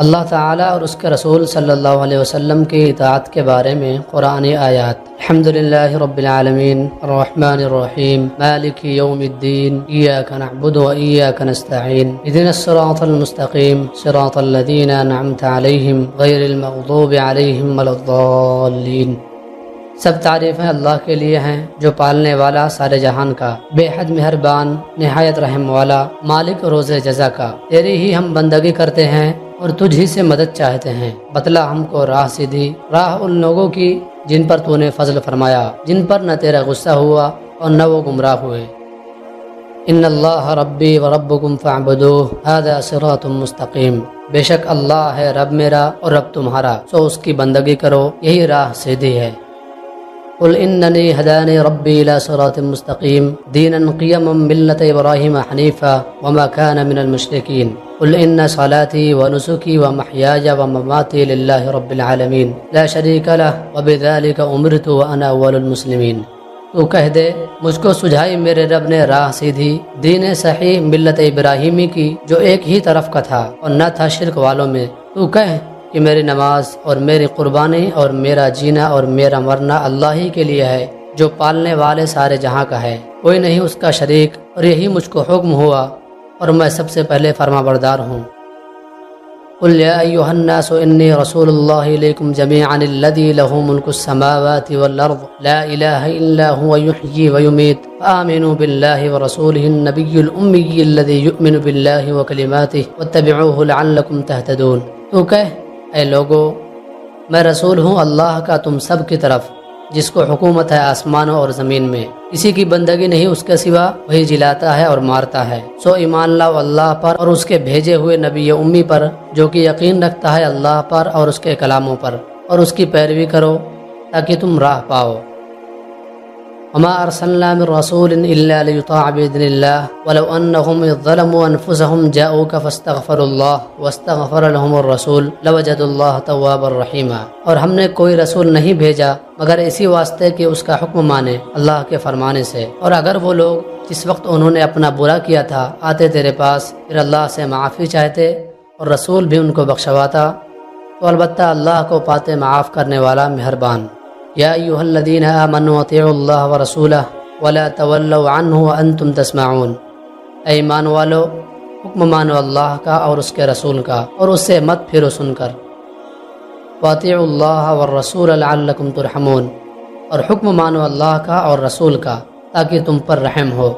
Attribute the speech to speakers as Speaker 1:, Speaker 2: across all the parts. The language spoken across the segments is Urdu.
Speaker 1: اللہ تعالیٰ اور اس کے رسول صلی اللہ علیہ وسلم کی اطاعت کے بارے میں قرآن آیات الحمد الحمدللہ رب العالمین الرحمن الرحیم مالک یوم الدین ایاک نعبد و ایاک نستعین اذن الصراط المستقیم صراط الذین نعمت علیہم غیر المغضوب علیہم والضالین سب تعریفیں اللہ کے لیے ہیں جو پالنے والا سارے جہان کا بے حد مہربان نہایت رحم والا مالک روز جزا کا تیری ہی ہم بندگی کرتے ہیں اور تجھ ہی سے مدد چاہتے ہیں بتلا ہم کو راہ سیدھی راہ ان لوگوں کی جن پر تو نے فضل فرمایا جن پر نہ تیرا غصہ ہوا اور نہ وہ گمراہ ہوئے ان اللہ ربی و رب گم فو صراط مستقیم بے شک اللہ ہے رب میرا اور رب تمہارا سو اس کی بندگی کرو یہی راہ سیدھی ہے قل انني هداني ربي الى صراط مستقيم دينا قيما ملة ابراهيم حنيفا وما كان من المشركين قل ان صلاتي ونسكي ومحياي ومماتي لله رب العالمين لا شريك له وبذلك امرت وانا اول المسلمين تو کہہ دے مجھ کو سجھائی میرے رب نے راہ سیدھی دین صحیح ملت ابراہیمی کی جو ایک ہی طرف کا تھا اور نہ تھا شرک والوں میں تو کہہ کہ میری نماز اور میری قربانی اور میرا جینا اور میرا مرنا اللہ ہی کے لیے ہے جو پالنے والے سارے جہاں کا ہے کوئی نہیں اس کا شریک اور یہی مجھ کو حکم ہوا اور میں سب سے پہلے فرما بردار ہوں قل يا أيها الناس إني رسول الله إليكم جميعا الذي له ملك السماوات والأرض لا إله إلا هو يحيي ويميت آمنوا بالله ورسوله النبي الأمي الذي يؤمن بالله وكلماته واتبعوه لعلكم تهتدون تو کہہ اے لوگو میں رسول ہوں اللہ کا تم سب کی طرف جس کو حکومت ہے آسمانوں اور زمین میں کسی کی بندگی نہیں اس کے سوا وہی جلاتا ہے اور مارتا ہے سو ایمان لاؤ اللہ پر اور اس کے بھیجے ہوئے نبی امی پر جو کہ یقین رکھتا ہے اللہ پر اور اس کے کلاموں پر اور اس کی پیروی کرو تاکہ تم راہ پاؤ وما من رسول ليطاع الله ولو ظلموا جاءوك فاستغفروا الله واستغفر لهم الرسول لوجد الله توابا رحيما اور ہم نے کوئی رسول نہیں بھیجا مگر اسی واسطے کہ اس کا حکم مانے اللہ کے فرمانے سے اور اگر وہ لوگ جس وقت انہوں نے اپنا برا کیا تھا آتے تیرے پاس پھر اللہ سے معافی چاہتے اور رسول بھی ان کو بخشواتا تو البتہ اللہ کو پاتے معاف کرنے والا مہربان یا الذین آمنوا اطیعوا اللہ رسول ولان و ان تم تسماؤن اے ایمان والو حکم مانو اللہ کا اور اس کے رسول کا اور اس سے مت پھر سن کر واطع اللہ اور رسول ترحمون اور حکم مانو اللہ کا اور رسول کا تاکہ تم پر رحم ہو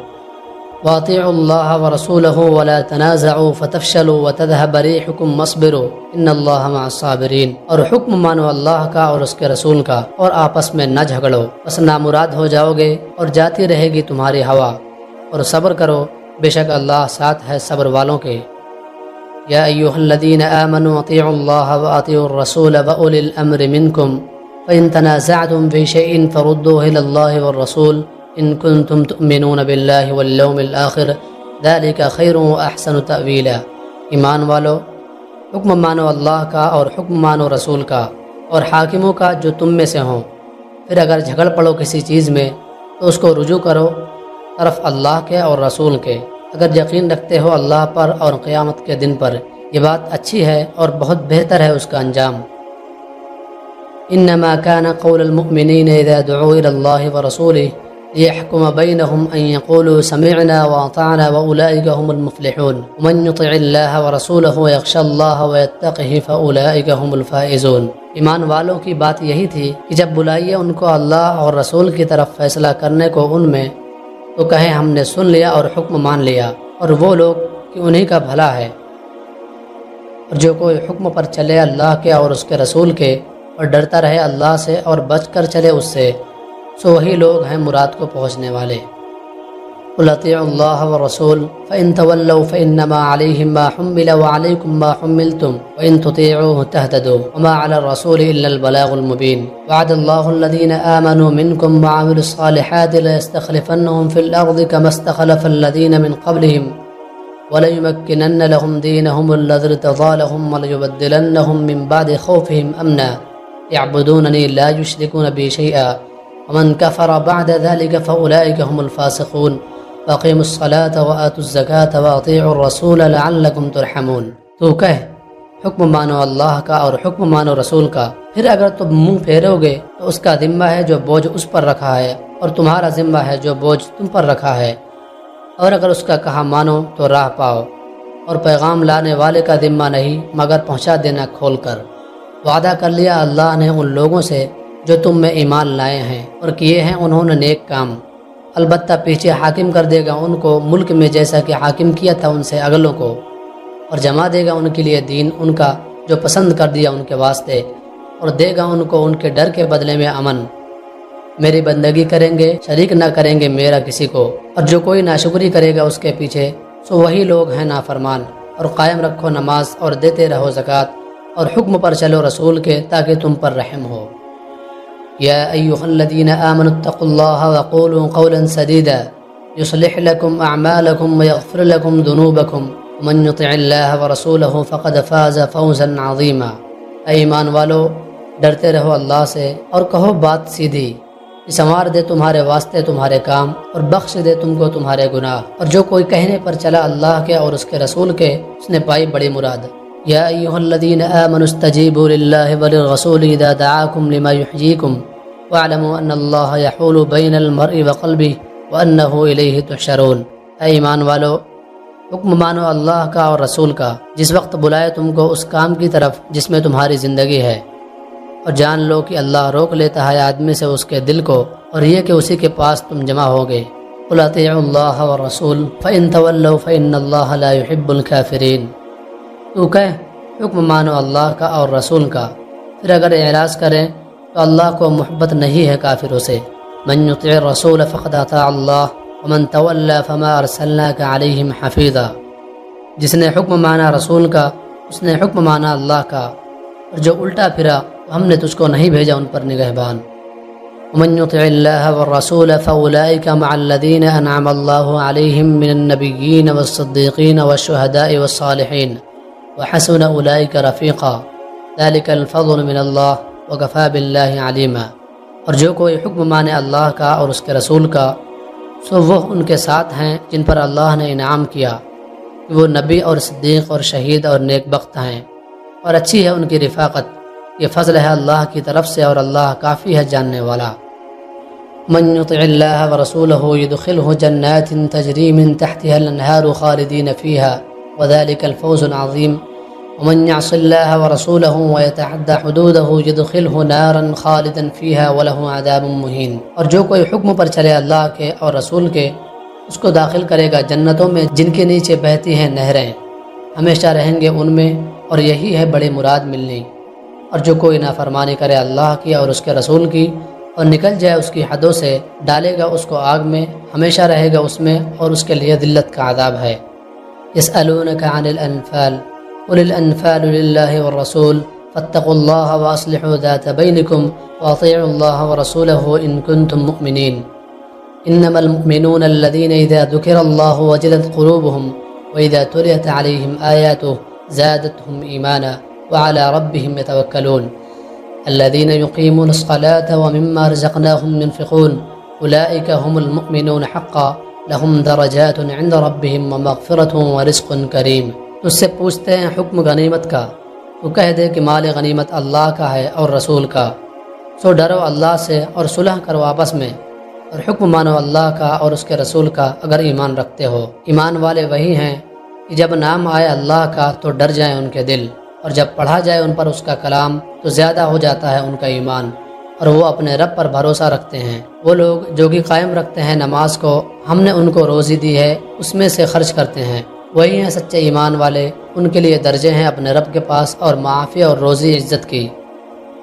Speaker 1: واط اللہ رسول ولا تنازعوا فتفشلوا و حکم ریحکم و ان اللہ الصابرین اور حکم مانو اللہ کا اور اس کے رسول کا اور آپس میں نہ جھگڑو بس نامراد ہو جاؤ گے اور جاتی رہے گی تمہاری ہوا اور صبر کرو بے شک اللہ ساتھ ہے صبر والوں کے یا ایوہ الذین آمنوا اطیعوا اللہ الرسول الامر منکم واطول بہم کم بن تنازع فرودہ والرسول ان کن تم تم مینون نب اللّہ خیر کا و احسن و ایمان والو حکم مانو اللہ کا اور حکم مانو رسول کا اور حاکموں کا جو تم میں سے ہوں پھر اگر جھگڑ پڑو کسی چیز میں تو اس کو رجوع کرو طرف اللہ کے اور رسول کے اگر یقین رکھتے ہو اللہ پر اور قیامت کے دن پر یہ بات اچھی ہے اور بہت بہتر ہے اس کا انجام ان قول کا نقول غیر الى و رسول ليحكم بينهم أن يقولوا سمعنا وأطعنا وأولئك هم المفلحون ومن يطع الله ورسوله ويخشى الله ويتقه فأولئك هم الفائزون ایمان والوں کی بات یہی تھی کہ جب بلائیے ان کو اللہ اور رسول کی طرف فیصلہ کرنے کو ان میں تو کہیں ہم نے سن لیا اور حکم مان لیا اور وہ لوگ کہ انہی کا بھلا ہے اور جو کوئی حکم پر چلے اللہ کے اور اس کے رسول کے اور ڈرتا رہے اللہ سے اور بچ کر چلے اس سے سو وہی لوگ ہیں مراد کو پہنچنے والے وَلَطِعُوا اللَّهَ والرسول فَإِنْ تَوَلَّوْا فَإِنَّمَا عَلَيْهِمْ مَا حُمِّلَ وَعَلَيْكُمْ مَا حُمِّلْتُمْ وَإِنْ تُطِيعُوهُ تَهْتَدُوا وَمَا عَلَى الرَّسُولِ إِلَّا الْبَلَاغُ الْمُبِينُ وَعَدَ اللَّهُ الَّذِينَ آمَنُوا مِنْكُمْ وَعَمِلُوا الصَّالِحَاتِ لَيَسْتَخْلِفَنَّهُمْ فِي الْأَرْضِ كَمَا اسْتَخْلَفَ الَّذِينَ مِنْ قَبْلِهِمْ وَلَيُمَكِّنَنَّ لَهُمْ دِينَهُمُ الَّذِي ارْتَضَىٰ لَهُمْ وَلَيُبَدِّلَنَّهُمْ مِنْ بَعْدِ خَوْفِهِمْ أَمْنًا يَعْبُدُونَنِي لَا يُشْرِكُونَ بِي شَيْئًا ومن كفر بعد ذلك فأولئك هم الفاسقون الصلاة وآتوا الزکاة علیہ الرسول لعلكم ترحمون تو کہہ حکم مانو اللہ کا اور حکم مانو رسول کا پھر اگر تم منہ پھیرو گے تو اس کا ذمہ ہے جو بوجھ اس پر رکھا ہے اور تمہارا ذمہ ہے جو بوجھ تم پر رکھا ہے اور اگر اس کا کہا مانو تو راہ پاؤ اور پیغام لانے والے کا ذمہ نہیں مگر پہنچا دینا کھول کر وعدہ کر لیا اللہ نے ان لوگوں سے جو تم میں ایمان لائے ہیں اور کیے ہیں انہوں نے نیک کام البتہ پیچھے حاکم کر دے گا ان کو ملک میں جیسا کہ حاکم کیا تھا ان سے اگلوں کو اور جمع دے گا ان کے لیے دین ان کا جو پسند کر دیا ان کے واسطے اور دے گا ان کو ان کے ڈر کے بدلے میں امن میری بندگی کریں گے شریک نہ کریں گے میرا کسی کو اور جو کوئی ناشکری کرے گا اس کے پیچھے سو وہی لوگ ہیں نافرمان اور قائم رکھو نماز اور دیتے رہو زکوٰۃ اور حکم پر چلو رسول کے تاکہ تم پر رحم ہو يا أيها الذين آمنوا اتقوا الله وقولوا قولا سديدا يصلح لكم أعمالكم ويغفر لكم ذنوبكم ومن يطع الله ورسوله فقد فاز فوزا عظيما ايمان والو ڈرتے رہو اللہ سے اور کہو بات سیدھی سنوار دے تمہارے واسطے تمہارے کام اور بخش دے تم کو تمہارے گناہ اور جو کوئی کہنے پر چلا اللہ کے اور اس کے رسول کے اس نے پائی بڑی مراد يا أيها الذين آمنوا استجيبوا لله وللرسول إذا دعاكم لما يحييكم واعلموا أن الله يحول بين المرء وقلبه وأنه إليه تحشرون اے ایمان والو حکم مانو اللہ کا اور رسول کا جس وقت بلائے تم کو اس کام کی طرف جس میں تمہاری زندگی ہے اور جان لو کہ اللہ روک لیتا ہے آدمی سے اس کے دل کو اور یہ کہ اسی کے پاس تم جمع ہوگے قلط اللہ اور رسول فعن طول فعن اللہ يحب الكافرین تو کہ حکم مانو اللہ کا اور رسول کا پھر اگر اعراض کریں تو اللہ کو محبت نہیں ہے کافر اسے منطق رسول فقطاط اللہ من طلّہ فماََ صلی اللہ کا علیہم حفیظہ جس نے حکم مانا رسول کا اس نے حکم مانا اللہ کا اور جو الٹا پھرا تو ہم نے تجھ کو نہیں بھیجا ان پر نگہبان ومن يطع الله والرسول رسول مع الذين مدین الله عليهم من النبيين والصديقين والشهداء والصالحين وحسن حسن رفیقا ذلك رفیقہ من الفظ الم اللہ وغفا باللہ علیمہ اور جو کوئی حکم مانے اللہ کا اور اس کے رسول کا سو وہ ان کے ساتھ ہیں جن پر اللہ نے انعام کیا کہ وہ نبی اور صدیق اور شہید اور نیک بخت ہیں اور اچھی ہے ان کی رفاقت یہ فضل ہے اللہ کی طرف سے اور اللہ کافی ہے جاننے والا من اللہ الله ورسوله يدخله جنات تجري من تحتها الانهار خالدين فيها وذلك الفوز العظيم ومن يعص الله ورسوله ويتعدى حدوده يدخله نارا خالدا فيها وله عذاب مهين اور جو کوئی حکم پر چلے اللہ کے اور رسول کے اس کو داخل کرے گا جنتوں میں جن کے نیچے بہتی ہیں نہریں ہمیشہ رہیں گے ان میں اور یہی ہے بڑی مراد ملنی اور جو کوئی نافرمانی کرے اللہ کی اور اس کے رسول کی اور نکل جائے اس کی حدوں سے ڈالے گا اس کو آگ میں ہمیشہ رہے گا اس میں اور اس کے لیے دلت کا عذاب ہے يسألونك عن الأنفال قل الأنفال لله والرسول فاتقوا الله وأصلحوا ذات بينكم وأطيعوا الله ورسوله إن كنتم مؤمنين إنما المؤمنون الذين إذا ذكر الله وجلت قلوبهم وإذا تليت عليهم آياته زادتهم إيمانا وعلى ربهم يتوكلون الذين يقيمون الصلاة ومما رزقناهم ينفقون أولئك هم المؤمنون حقا لحمدارجہۃم مغفرت عند و رسق ورزق کریم اس سے پوچھتے ہیں حکم غنیمت کا تو کہہ دے کہ مال غنیمت اللہ کا ہے اور رسول کا سو ڈرو اللہ سے اور صلح کرو آپس میں اور حکم مانو اللہ کا اور اس کے رسول کا اگر ایمان رکھتے ہو ایمان والے وہی ہیں کہ جب نام آئے اللہ کا تو ڈر جائیں ان کے دل اور جب پڑھا جائے ان پر اس کا کلام تو زیادہ ہو جاتا ہے ان کا ایمان اور وہ اپنے رب پر بھروسہ رکھتے ہیں وہ لوگ جو کہ قائم رکھتے ہیں نماز کو ہم نے ان کو روزی دی ہے اس میں سے خرچ کرتے ہیں وہی ہیں سچے ایمان والے ان کے لیے درجے ہیں اپنے رب کے پاس اور معافی اور روزی عزت کی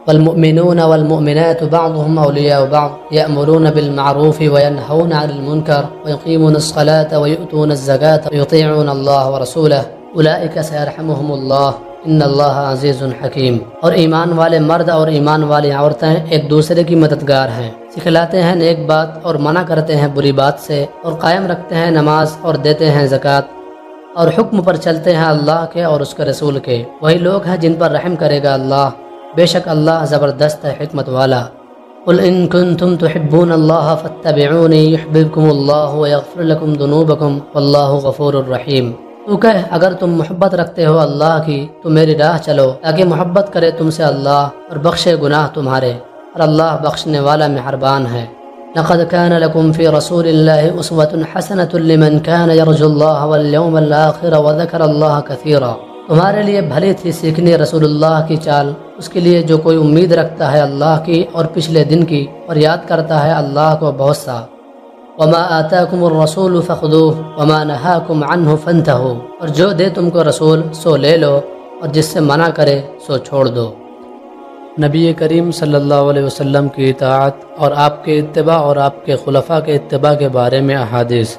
Speaker 1: والمؤمنون والمؤمنات بعضهم اولیاء بعض یامرون بالمعروف وینهون عن المنکر ويقيمون الصلاة ويؤتون الزكاه ويطيعون الله ورسوله اولئك سيرحمهم الله ان اللہ عزیز الحکیم اور ایمان والے مرد اور ایمان والی عورتیں ایک دوسرے کی مددگار ہیں سکھلاتے ہیں نیک بات اور منع کرتے ہیں بری بات سے اور قائم رکھتے ہیں نماز اور دیتے ہیں زکوٰۃ اور حکم پر چلتے ہیں اللہ کے اور اس کے رسول کے وہی لوگ ہیں جن پر رحم کرے گا اللہ بے شک اللہ زبردست حکمت والا قل ان کنتم تحبون اللہ فاتبعونی اللہ ویغفر لکم دنوبکم واللہ غفور الرحیم تو کہ اگر تم محبت رکھتے ہو اللہ کی تو میری راہ چلو تاکہ محبت کرے تم سے اللہ اور بخشے گناہ تمہارے اور اللہ بخشنے والا مہربان ہے لقد كان كان لكم في رسول الله الله الله أسوة حسنة لمن يرجو واليوم الآخر وذكر كثيرا تمہارے لیے بھلی تھی سیکھنی رسول اللہ کی چال اس کے لیے جو کوئی امید رکھتا ہے اللہ کی اور پچھلے دن کی اور یاد کرتا ہے اللہ کو بہت سا وما آتاكم الرسول فخذوه وما نهاكم عنه فانتهوا اور جو دے تم کو رسول سو لے لو اور جس سے منع کرے سو چھوڑ دو نبی کریم صلی اللہ علیہ وسلم کی اطاعت اور آپ کے اتباع اور آپ کے خلفاء کے اتباع کے بارے میں احادیث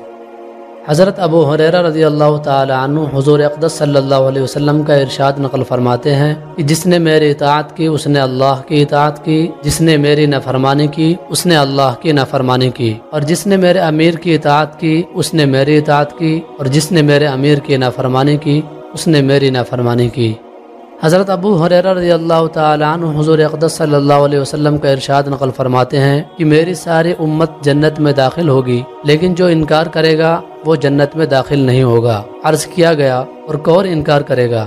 Speaker 1: حضرت ابو حریرہ رضی اللہ تعالی عنہ حضور اقدس صلی اللہ علیہ وسلم کا ارشاد نقل فرماتے ہیں کہ جس نے میری اطاعت کی اس نے اللہ کی اطاعت کی جس نے میری نافرمانی کی اس نے اللہ کی نافرمانی کی اور جس نے میرے امیر کی اطاعت کی اس نے میری اطاعت کی اور جس نے میرے امیر کی نافرمانی کی اس نے میری نافرمانی کی حضرت ابو رضی اللہ تعالیٰ عنہ حضور اقدس صلی اللہ علیہ وسلم کا ارشاد نقل فرماتے ہیں کہ میری ساری امت جنت میں داخل ہوگی لیکن جو انکار کرے گا وہ جنت میں داخل نہیں ہوگا عرض کیا گیا اور کور انکار کرے گا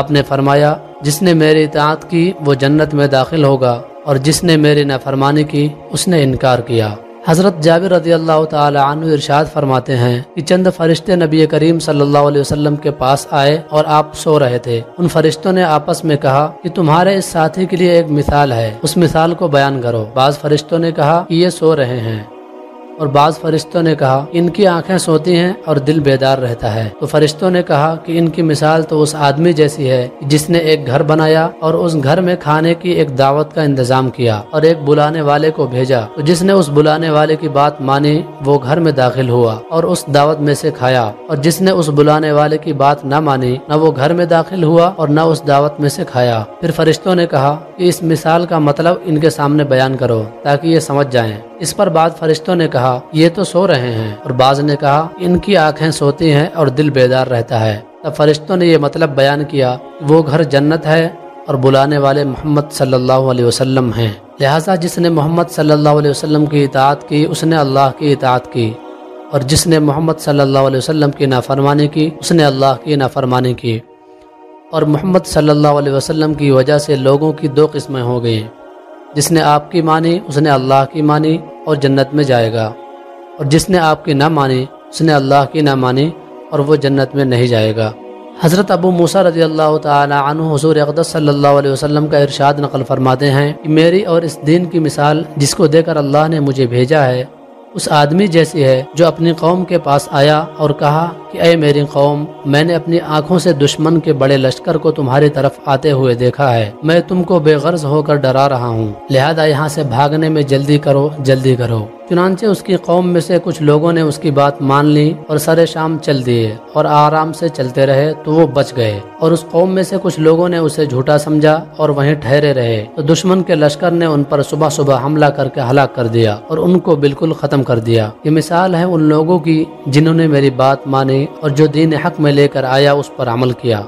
Speaker 1: آپ نے فرمایا جس نے میری اطاعت کی وہ جنت میں داخل ہوگا اور جس نے میری نافرمانی کی اس نے انکار کیا حضرت جابر رضی اللہ تعالی عنہ ارشاد فرماتے ہیں کہ چند فرشتے نبی کریم صلی اللہ علیہ وسلم کے پاس آئے اور آپ سو رہے تھے ان فرشتوں نے آپس میں کہا کہ تمہارے اس ساتھی کے لیے ایک مثال ہے اس مثال کو بیان کرو بعض فرشتوں نے کہا کہ یہ سو رہے ہیں اور بعض فرشتوں نے کہا ان کی آنکھیں سوتی ہیں اور دل بیدار رہتا ہے تو فرشتوں نے کہا کہ ان کی مثال تو اس آدمی جیسی ہے جس نے ایک گھر بنایا اور اس گھر میں کھانے کی ایک دعوت کا انتظام کیا اور ایک بلانے والے کو بھیجا تو جس نے اس بلانے والے کی بات مانی وہ گھر میں داخل ہوا اور اس دعوت میں سے کھایا اور جس نے اس بلانے والے کی بات نہ مانی نہ وہ گھر میں داخل ہوا اور نہ اس دعوت میں سے کھایا پھر فرشتوں نے کہا کہ اس مثال کا مطلب ان کے سامنے بیان کرو تاکہ یہ سمجھ جائیں اس پر بعض فرشتوں نے کہا یہ تو سو رہے ہیں اور بعض نے کہا ان کی آنکھیں سوتی ہیں اور دل بیدار رہتا ہے تب فرشتوں نے یہ مطلب بیان کیا کہ وہ گھر جنت ہے اور بلانے والے محمد صلی اللہ علیہ وسلم ہیں لہٰذا جس نے محمد صلی اللہ علیہ وسلم کی اطاعت کی اس نے اللہ کی اطاعت کی اور جس نے محمد صلی اللہ علیہ وسلم کی نافرمانی کی اس نے اللہ کی نافرمانی کی اور محمد صلی اللہ علیہ وسلم کی وجہ سے لوگوں کی دو قسمیں ہو گئیں جس نے آپ کی مانی اس نے اللہ کی مانی اور جنت میں جائے گا اور جس نے آپ کی نہ مانی اس نے اللہ کی نہ مانی اور وہ جنت میں نہیں جائے گا حضرت ابو موسا رضی اللہ تعالی عنہ حضور اقدس صلی اللہ علیہ وسلم کا ارشاد نقل فرماتے ہیں کہ میری اور اس دین کی مثال جس کو دے کر اللہ نے مجھے بھیجا ہے اس آدمی جیسی ہے جو اپنی قوم کے پاس آیا اور کہا کہ اے میری قوم میں نے اپنی آنکھوں سے دشمن کے بڑے لشکر کو تمہاری طرف آتے ہوئے دیکھا ہے میں تم کو بے غرض ہو کر ڈرا رہا ہوں لہذا یہاں سے بھاگنے میں جلدی کرو جلدی کرو چنانچہ اس کی قوم میں سے کچھ لوگوں نے اس کی بات مان لی اور سر شام چل دیے اور آرام سے چلتے رہے تو وہ بچ گئے اور اس قوم میں سے کچھ لوگوں نے اسے جھوٹا سمجھا اور وہیں ٹھہرے رہے تو دشمن کے لشکر نے ان پر صبح صبح حملہ کر کے ہلاک کر دیا اور ان کو بالکل ختم کر دیا یہ مثال ہے ان لوگوں کی جنہوں نے میری بات مانی اور جو دین حق میں لے کر آیا اس پر عمل کیا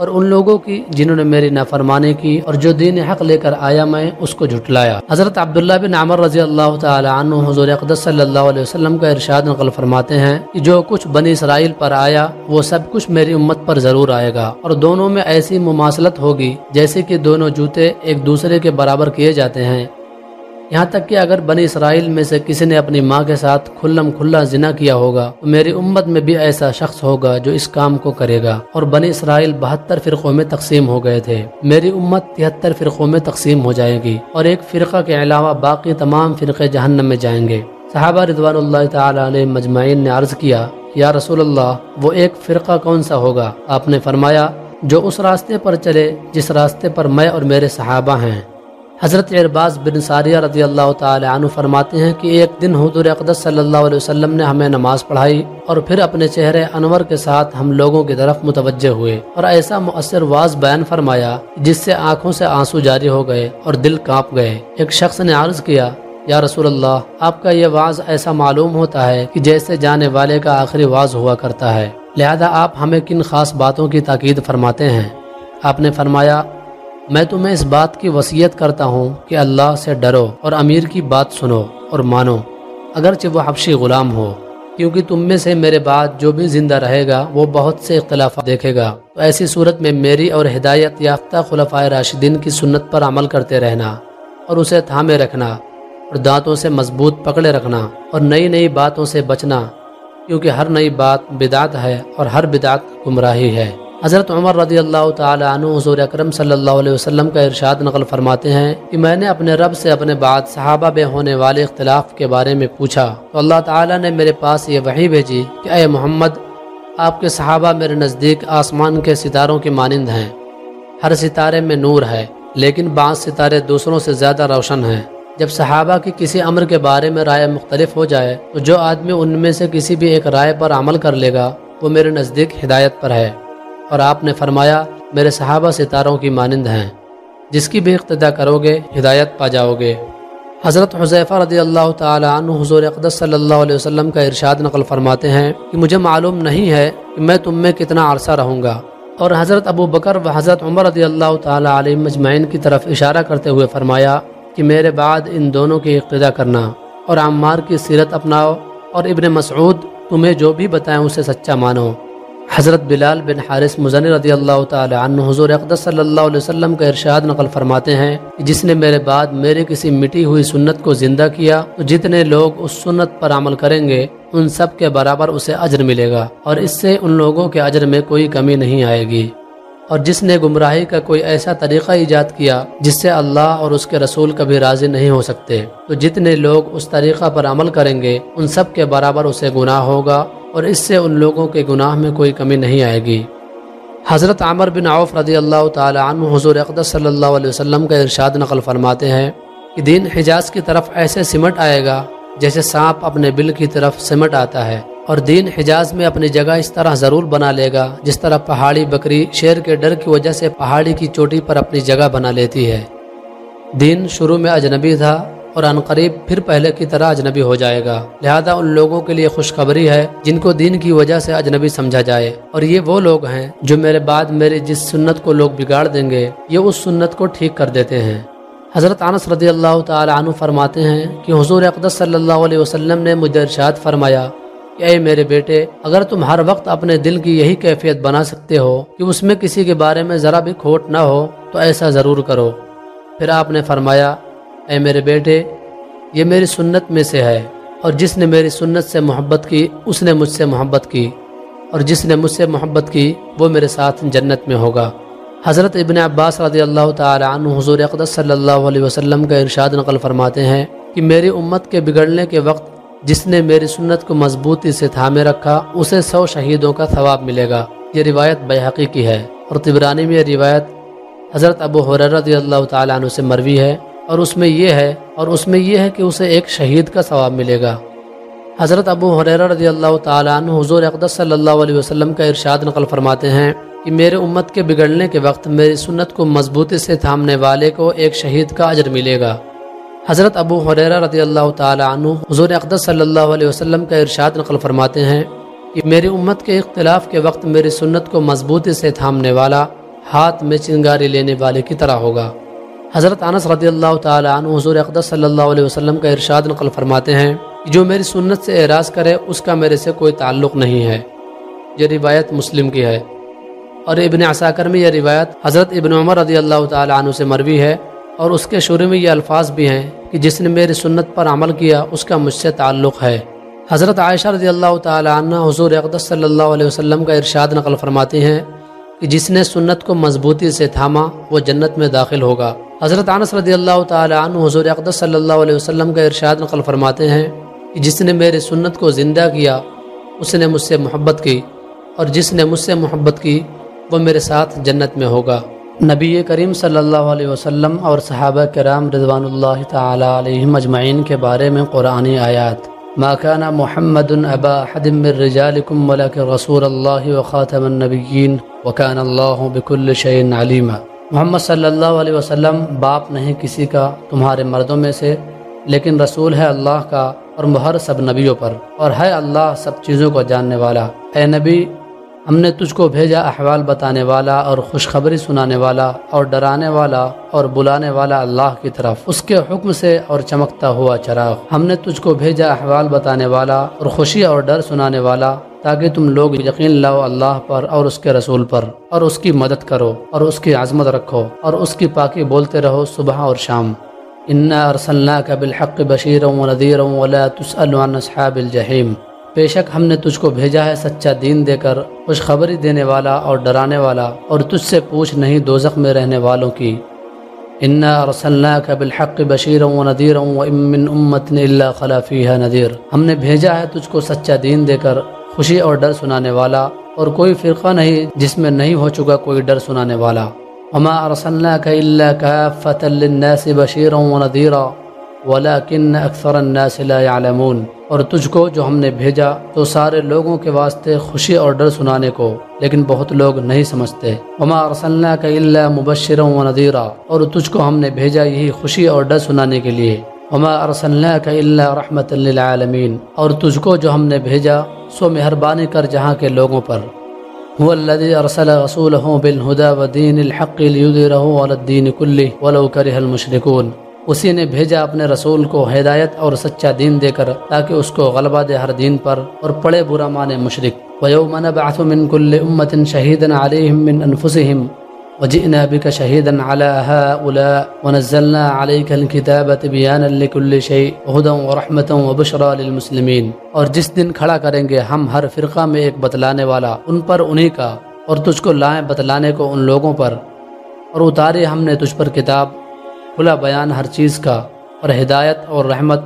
Speaker 1: اور ان لوگوں کی جنہوں نے میری نافرمانی کی اور جو دین حق لے کر آیا میں اس کو جھٹلایا حضرت عبداللہ بن عمر رضی اللہ تعالی عنہ حضور اقدس صلی اللہ علیہ وسلم کا ارشاد نقل فرماتے ہیں کہ جو کچھ بنی اسرائیل پر آیا وہ سب کچھ میری امت پر ضرور آئے گا اور دونوں میں ایسی مماثلت ہوگی جیسے کہ دونوں جوتے ایک دوسرے کے برابر کیے جاتے ہیں یہاں تک کہ اگر بنی اسرائیل میں سے کسی نے اپنی ماں کے ساتھ کھلم کھلا زنا کیا ہوگا تو میری امت میں بھی ایسا شخص ہوگا جو اس کام کو کرے گا اور بنی اسرائیل بہتر فرقوں میں تقسیم ہو گئے تھے میری امت تہتر فرقوں میں تقسیم ہو جائے گی اور ایک فرقہ کے علاوہ باقی تمام فرقے جہنم میں جائیں گے صحابہ رضوان اللہ تعالی مجمعین نے عرض کیا یا رسول اللہ وہ ایک فرقہ کون سا ہوگا آپ نے فرمایا جو اس راستے پر چلے جس راستے پر میں اور میرے صحابہ ہیں حضرت ارباز رضی اللہ تعالی عنہ فرماتے ہیں کہ ایک دن حضور اقدس صلی اللہ علیہ وسلم نے ہمیں نماز پڑھائی اور پھر اپنے چہرے انور کے ساتھ ہم لوگوں کی طرف متوجہ ہوئے اور ایسا مؤثر واز بیان فرمایا جس سے آنکھوں سے آنسو جاری ہو گئے اور دل کاپ گئے ایک شخص نے عرض کیا یا رسول اللہ آپ کا یہ واز ایسا معلوم ہوتا ہے کہ جیسے جانے والے کا آخری واز ہوا کرتا ہے لہذا آپ ہمیں کن خاص باتوں کی تاکید فرماتے ہیں آپ نے فرمایا میں تمہیں اس بات کی وصیت کرتا ہوں کہ اللہ سے ڈرو اور امیر کی بات سنو اور مانو اگرچہ وہ حبشی غلام ہو کیونکہ تم میں سے میرے بعد جو بھی زندہ رہے گا وہ بہت سے اختلافات دیکھے گا تو ایسی صورت میں میری اور ہدایت یافتہ خلفۂ راشدین کی سنت پر عمل کرتے رہنا اور اسے تھامے رکھنا اور دانتوں سے مضبوط پکڑے رکھنا اور نئی نئی باتوں سے بچنا کیونکہ ہر نئی بات بدعت ہے اور ہر بدعت گمراہی ہے حضرت عمر رضی اللہ تعالیٰ عنہ حضور اکرم صلی اللہ علیہ وسلم کا ارشاد نقل فرماتے ہیں کہ میں نے اپنے رب سے اپنے بعد صحابہ میں ہونے والے اختلاف کے بارے میں پوچھا تو اللہ تعالیٰ نے میرے پاس یہ وحی بھیجی کہ اے محمد آپ کے صحابہ میرے نزدیک آسمان کے ستاروں کے مانند ہیں ہر ستارے میں نور ہے لیکن بعض ستارے دوسروں سے زیادہ روشن ہیں جب صحابہ کی کسی امر کے بارے میں رائے مختلف ہو جائے تو جو آدمی ان میں سے کسی بھی ایک رائے پر عمل کر لے گا وہ میرے نزدیک ہدایت پر ہے اور آپ نے فرمایا میرے صحابہ ستاروں کی مانند ہیں جس کی بھی اقتدا کرو گے ہدایت پا جاؤ گے حضرت حضیفہ رضی اللہ تعالیٰ عنہ حضور اقدس صلی اللہ علیہ وسلم کا ارشاد نقل فرماتے ہیں کہ مجھے معلوم نہیں ہے کہ میں تم میں کتنا عرصہ رہوں گا اور حضرت ابو بکر و حضرت عمر رضی اللہ تعالیٰ علیہ مجمعین کی طرف اشارہ کرتے ہوئے فرمایا کہ میرے بعد ان دونوں کی اقتدا کرنا اور عمار کی سیرت اپناؤ اور ابن مسعود تمہیں جو بھی بتائیں اسے سچا مانو حضرت بلال بن حارث مزنی رضی اللہ تعالی عنہ حضور اقدس صلی اللہ علیہ وسلم کا ارشاد نقل فرماتے ہیں جس نے میرے بعد میرے کسی مٹی ہوئی سنت کو زندہ کیا تو جتنے لوگ اس سنت پر عمل کریں گے ان سب کے برابر اسے عجر ملے گا اور اس سے ان لوگوں کے اجر میں کوئی کمی نہیں آئے گی اور جس نے گمراہی کا کوئی ایسا طریقہ ایجاد کیا جس سے اللہ اور اس کے رسول کبھی راضی نہیں ہو سکتے تو جتنے لوگ اس طریقہ پر عمل کریں گے ان سب کے برابر اسے گناہ ہوگا اور اس سے ان لوگوں کے گناہ میں کوئی کمی نہیں آئے گی حضرت عامر بن عوف رضی اللہ تعالی عنہ حضور اقدس صلی اللہ علیہ وسلم کا ارشاد نقل فرماتے ہیں کہ دین حجاز کی طرف ایسے سمٹ آئے گا جیسے سانپ اپنے بل کی طرف سمٹ آتا ہے اور دین حجاز میں اپنی جگہ اس طرح ضرور بنا لے گا جس طرح پہاڑی بکری شیر کے ڈر کی وجہ سے پہاڑی کی چوٹی پر اپنی جگہ بنا لیتی ہے دین شروع میں اجنبی تھا اور عنقریب پھر پہلے کی طرح اجنبی ہو جائے گا لہذا ان لوگوں کے لیے خوشخبری ہے جن کو دین کی وجہ سے اجنبی سمجھا جائے اور یہ وہ لوگ ہیں جو میرے بعد میری جس سنت کو لوگ بگاڑ دیں گے یہ اس سنت کو ٹھیک کر دیتے ہیں حضرت انس رضی اللہ تعالی عنہ فرماتے ہیں کہ حضور اقدس صلی اللہ علیہ وسلم نے مجھے ارشاد فرمایا کہ اے میرے بیٹے اگر تم ہر وقت اپنے دل کی یہی کیفیت بنا سکتے ہو کہ اس میں کسی کے بارے میں ذرا بھی کھوٹ نہ ہو تو ایسا ضرور کرو پھر آپ نے فرمایا اے میرے بیٹے یہ میری سنت میں سے ہے اور جس نے میری سنت سے محبت کی اس نے مجھ سے محبت کی اور جس نے مجھ سے محبت کی وہ میرے ساتھ جنت میں ہوگا حضرت ابن عباس رضی اللہ تعالی عنہ حضور اقدس صلی اللہ علیہ وسلم کا ارشاد نقل فرماتے ہیں کہ میری امت کے بگڑنے کے وقت جس نے میری سنت کو مضبوطی سے تھامے رکھا اسے سو شہیدوں کا ثواب ملے گا یہ روایت بے حقیقی ہے اور طبرانی میں یہ روایت حضرت ابو رضی اللہ تعالیٰ عنہ سے مروی ہے اور اس میں یہ ہے اور اس میں یہ ہے کہ اسے ایک شہید کا ثواب ملے گا حضرت ابو حریر رضی اللہ تعالیٰ عنہ حضور اقدس صلی اللہ علیہ وسلم کا ارشاد نقل فرماتے ہیں کہ میرے امت کے بگڑنے کے وقت میری سنت کو مضبوطی سے تھامنے والے کو ایک شہید کا اجر ملے گا حضرت ابو حریر رضی اللہ تعالیٰ عنہ حضور اقدس صلی اللہ علیہ وسلم کا ارشاد نقل فرماتے ہیں کہ میری امت کے اختلاف کے وقت میری سنت کو مضبوطی سے تھامنے والا ہاتھ میں چنگاری لینے والے کی طرح ہوگا حضرت انس رضی اللہ تعالیٰ عنہ حضور اقدس صلی اللہ علیہ وسلم کا ارشاد نقل فرماتے ہیں جو میری سنت سے اعراض کرے اس کا میرے سے کوئی تعلق نہیں ہے یہ روایت مسلم کی ہے اور ابن عساکر میں یہ روایت حضرت ابن عمر رضی اللہ تعالیٰ عنہ سے مروی ہے اور اس کے شروع میں یہ الفاظ بھی ہیں کہ جس نے میری سنت پر عمل کیا اس کا مجھ سے تعلق ہے حضرت عائشہ رضی اللہ تعالیٰ عنہ حضور اقدس صلی اللہ علیہ وسلم کا ارشاد نقل فرماتی ہیں کہ جس نے سنت کو مضبوطی سے تھاما وہ جنت میں داخل ہوگا حضرت رضی اللہ تعالیٰ عنہ حضور اقدس صلی اللہ علیہ وسلم کا ارشاد نقل فرماتے ہیں کہ جس نے میرے سنت کو زندہ کیا اس نے مجھ سے محبت کی اور جس نے مجھ سے محبت کی وہ میرے ساتھ جنت میں ہوگا نبی کریم صلی اللہ علیہ وسلم اور صحابہ کرام رضوان اللہ تعالیٰ علیہ مجمعین کے بارے میں قرآن آیات ماقانہ محمد العبا حدمل رسول اللہ و وکان اللہ بک الشعین علیمہ محمد صلی اللہ علیہ وسلم باپ نہیں کسی کا تمہارے مردوں میں سے لیکن رسول ہے اللہ کا اور مہر سب نبیوں پر اور ہے اللہ سب چیزوں کو جاننے والا اے نبی ہم نے تجھ کو بھیجا احوال بتانے والا اور خوشخبری سنانے والا اور ڈرانے والا اور بلانے والا اللہ کی طرف اس کے حکم سے اور چمکتا ہوا چراغ ہم نے تجھ کو بھیجا احوال بتانے والا اور خوشی اور ڈر سنانے والا تاکہ تم لوگ یقین لاؤ اللہ پر اور اس کے رسول پر اور اس کی مدد کرو اور اس کی عظمت رکھو اور اس کی پاکی بولتے رہو صبح اور شام انّ اور صلاح بالحق بشیر و ندیر الجحیم بے شک ہم نے تجھ کو بھیجا ہے سچا دین دے کر خوشخبری دینے والا اور ڈرانے والا اور تجھ سے پوچھ نہیں دوزخ میں رہنے والوں کی انا اور صلاح قبل حق بشیر و ندی امتن اللہ خلافی ہے ندیر ہم نے بھیجا ہے تجھ کو سچا دین دے کر خوشی اور ڈر سنانے والا اور کوئی فرقہ نہیں جس میں نہیں ہو چکا کوئی ڈر سنانے والا وما ارسلناك الا کل للناس بشيرا ونذيرا ولكن اكثر الناس لا يعلمون اور تجھ کو جو ہم نے بھیجا تو سارے لوگوں کے واسطے خوشی اور ڈر سنانے کو لیکن بہت لوگ نہیں سمجھتے وما ارسلناك الا مبشرا ونذيرا اور تجھ کو ہم نے بھیجا یہی خوشی اور ڈر سنانے کے لیے وما ارسلناک الا رحمت للعالمین اور تجھ کو جو ہم نے بھیجا سو مہربانی کر جہاں کے لوگوں پر هو الذي ارسل رسوله بالهدى ودين الحق ليظهره على الدين كله ولو كره المشركون اسی نے بھیجا اپنے رسول کو ہدایت اور سچا دین دے کر تاکہ اس کو غلبہ دے ہر دین پر اور پڑے برا مانے مشرک وَيَوْمَ نَبْعَثُ مِن كُلِّ أُمَّةٍ شَهِيدًا عَلَيْهِم مِّنْ أَنفُسِهِمْ وجئنا بك شهيدا على هؤلاء ونزلنا عليك الكتابة بيانا لكل شيء هدى ورحمة وبشرى للمسلمين اور جس دن کھڑا کریں گے ہم ہر فرقہ میں ایک بتلانے والا ان پر انہی کا اور تجھ کو لائیں بتلانے کو ان لوگوں پر اور اتارے ہم نے تجھ پر کتاب کھلا بیان ہر چیز کا اور ہدایت اور رحمت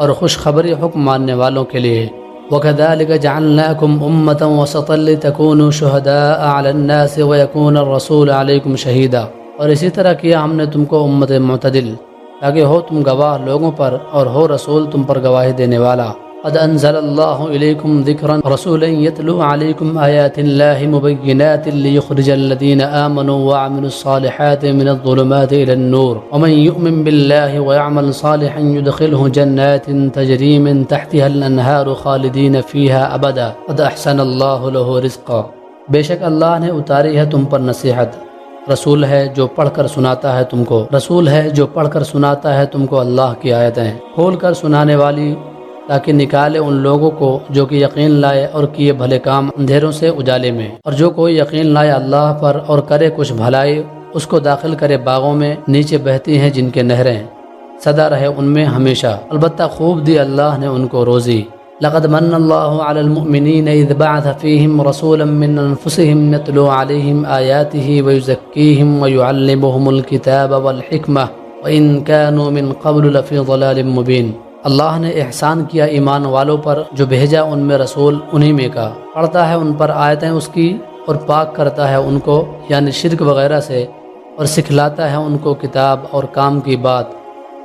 Speaker 1: اور خوشخبری حکم ماننے والوں کے لیے وكذلك جعلناكم أمة وسطا لتكونوا شهداء على الناس ويكون الرسول عليكم شهيدا اور اسی طرح کیا ہم نے تم کو امت معتدل تاکہ ہو تم گواہ لوگوں پر اور ہو رسول تم پر گواہی دینے والا قد انزل الله اليكم ذكرا رسولا يتلو عليكم ايات الله مبينات ليخرج الذين امنوا وعملوا الصالحات من الظلمات الى النور ومن يؤمن بالله ويعمل صالحا يدخله جنات تجري من تحتها الانهار خالدين فيها ابدا قد احسن الله له رزقا بشك الله نے اتاری ہے تم پر نصیحت رسول ہے جو پڑھ کر سناتا ہے تم کو رسول ہے جو پڑھ کر سناتا ہے تم کو اللہ کی آیتیں کھول کر سنانے والی تاکہ نکالے ان لوگوں کو جو کہ یقین لائے اور کیے بھلے کام اندھیروں سے اجالے میں اور جو کوئی یقین لائے اللہ پر اور کرے کچھ بھلائی اس کو داخل کرے باغوں میں نیچے بہتی ہیں جن کے نہریں صدا رہے ان میں ہمیشہ البتہ خوب دی اللہ نے ان کو روزی لقد من اللہ حفیح كانوا من قبل اللہ نے احسان کیا ایمان والوں پر جو بھیجا ان میں رسول انہی میں کا پڑھتا ہے ان پر آیتیں اس کی اور پاک کرتا ہے ان کو یعنی شرک وغیرہ سے اور سکھلاتا ہے ان کو کتاب اور کام کی بات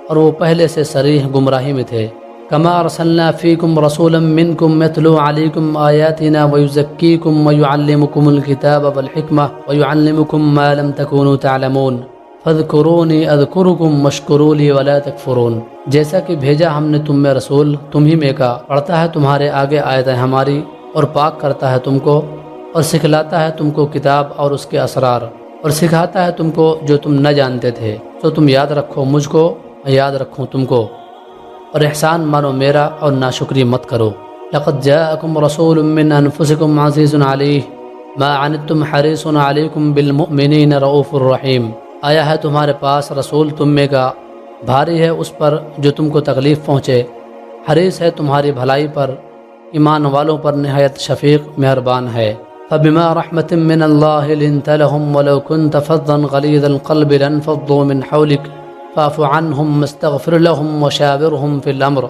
Speaker 1: اور وہ پہلے سے سریح گمراہی میں تھے کما رسلنا فیکم رسولا منکم رسول علیکم آیاتنا ویزکیکم ویعلمکم ويو والحکمہ ویعلمکم ما لم مكن تعلمون فَذْكُرُونِ اَذْكُرُكُمْ مَشْكُرُوا لِي وَلَا تَكْفُرُونَ جیسا کہ بھیجا ہم نے تم میں رسول تم ہی میں کا پڑھتا ہے تمہارے آگے آیتیں ہماری اور پاک کرتا ہے تم کو اور سکھلاتا ہے تم کو کتاب اور اس کے اسرار اور سکھاتا ہے تم کو جو تم نہ جانتے تھے تو تم یاد رکھو مجھ کو میں یاد رکھوں تم کو اور احسان مانو میرا اور ناشکری مت کرو لقد جاءكم رسول من انفسكم عزيز عليه ما عنتم حريص عليكم بالمؤمنين رؤوف الرحيم آیا ہے تمہارے پاس رسول تم میں کا بھاری ہے اس پر جو تم کو تکلیف پہنچے حریص ہے تمہاری بھلائی پر ایمان والوں پر نہایت شفیق مہربان ہے فبما رحمت من اللہ لنت لهم ولو كنت فضا غلیظ القلب لنفضوا من حولك فاعف عنهم مستغفر لهم وشاورهم في الامر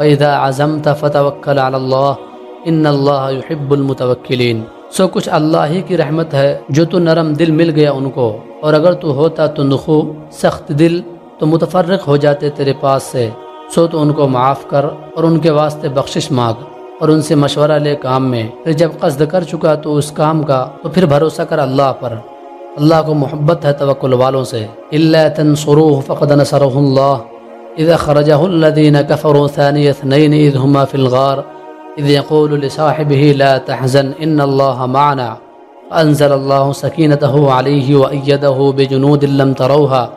Speaker 1: فاذا عزمت فتوکل على الله ان اللہ يحب المتوکلین سو کچھ اللہ ہی کی رحمت ہے جو تو نرم دل مل گیا ان کو اور اگر تو ہوتا تو نخو سخت دل تو متفرق ہو جاتے تیرے پاس سے سو تو ان کو معاف کر اور ان کے واسطے بخشش مانگ اور ان سے مشورہ لے کام میں پھر جب قصد کر چکا تو اس کام کا تو پھر بھروسہ کر اللہ پر اللہ کو محبت ہے توکل والوں سے اللہ تن سروح فقد اللہ خرجہ اللہ اذ هما ہما الغار اذ يقول لصاحبه لا تحزن ان الله معنا انزل الله سكينته عليه وايده بجنود لم تروها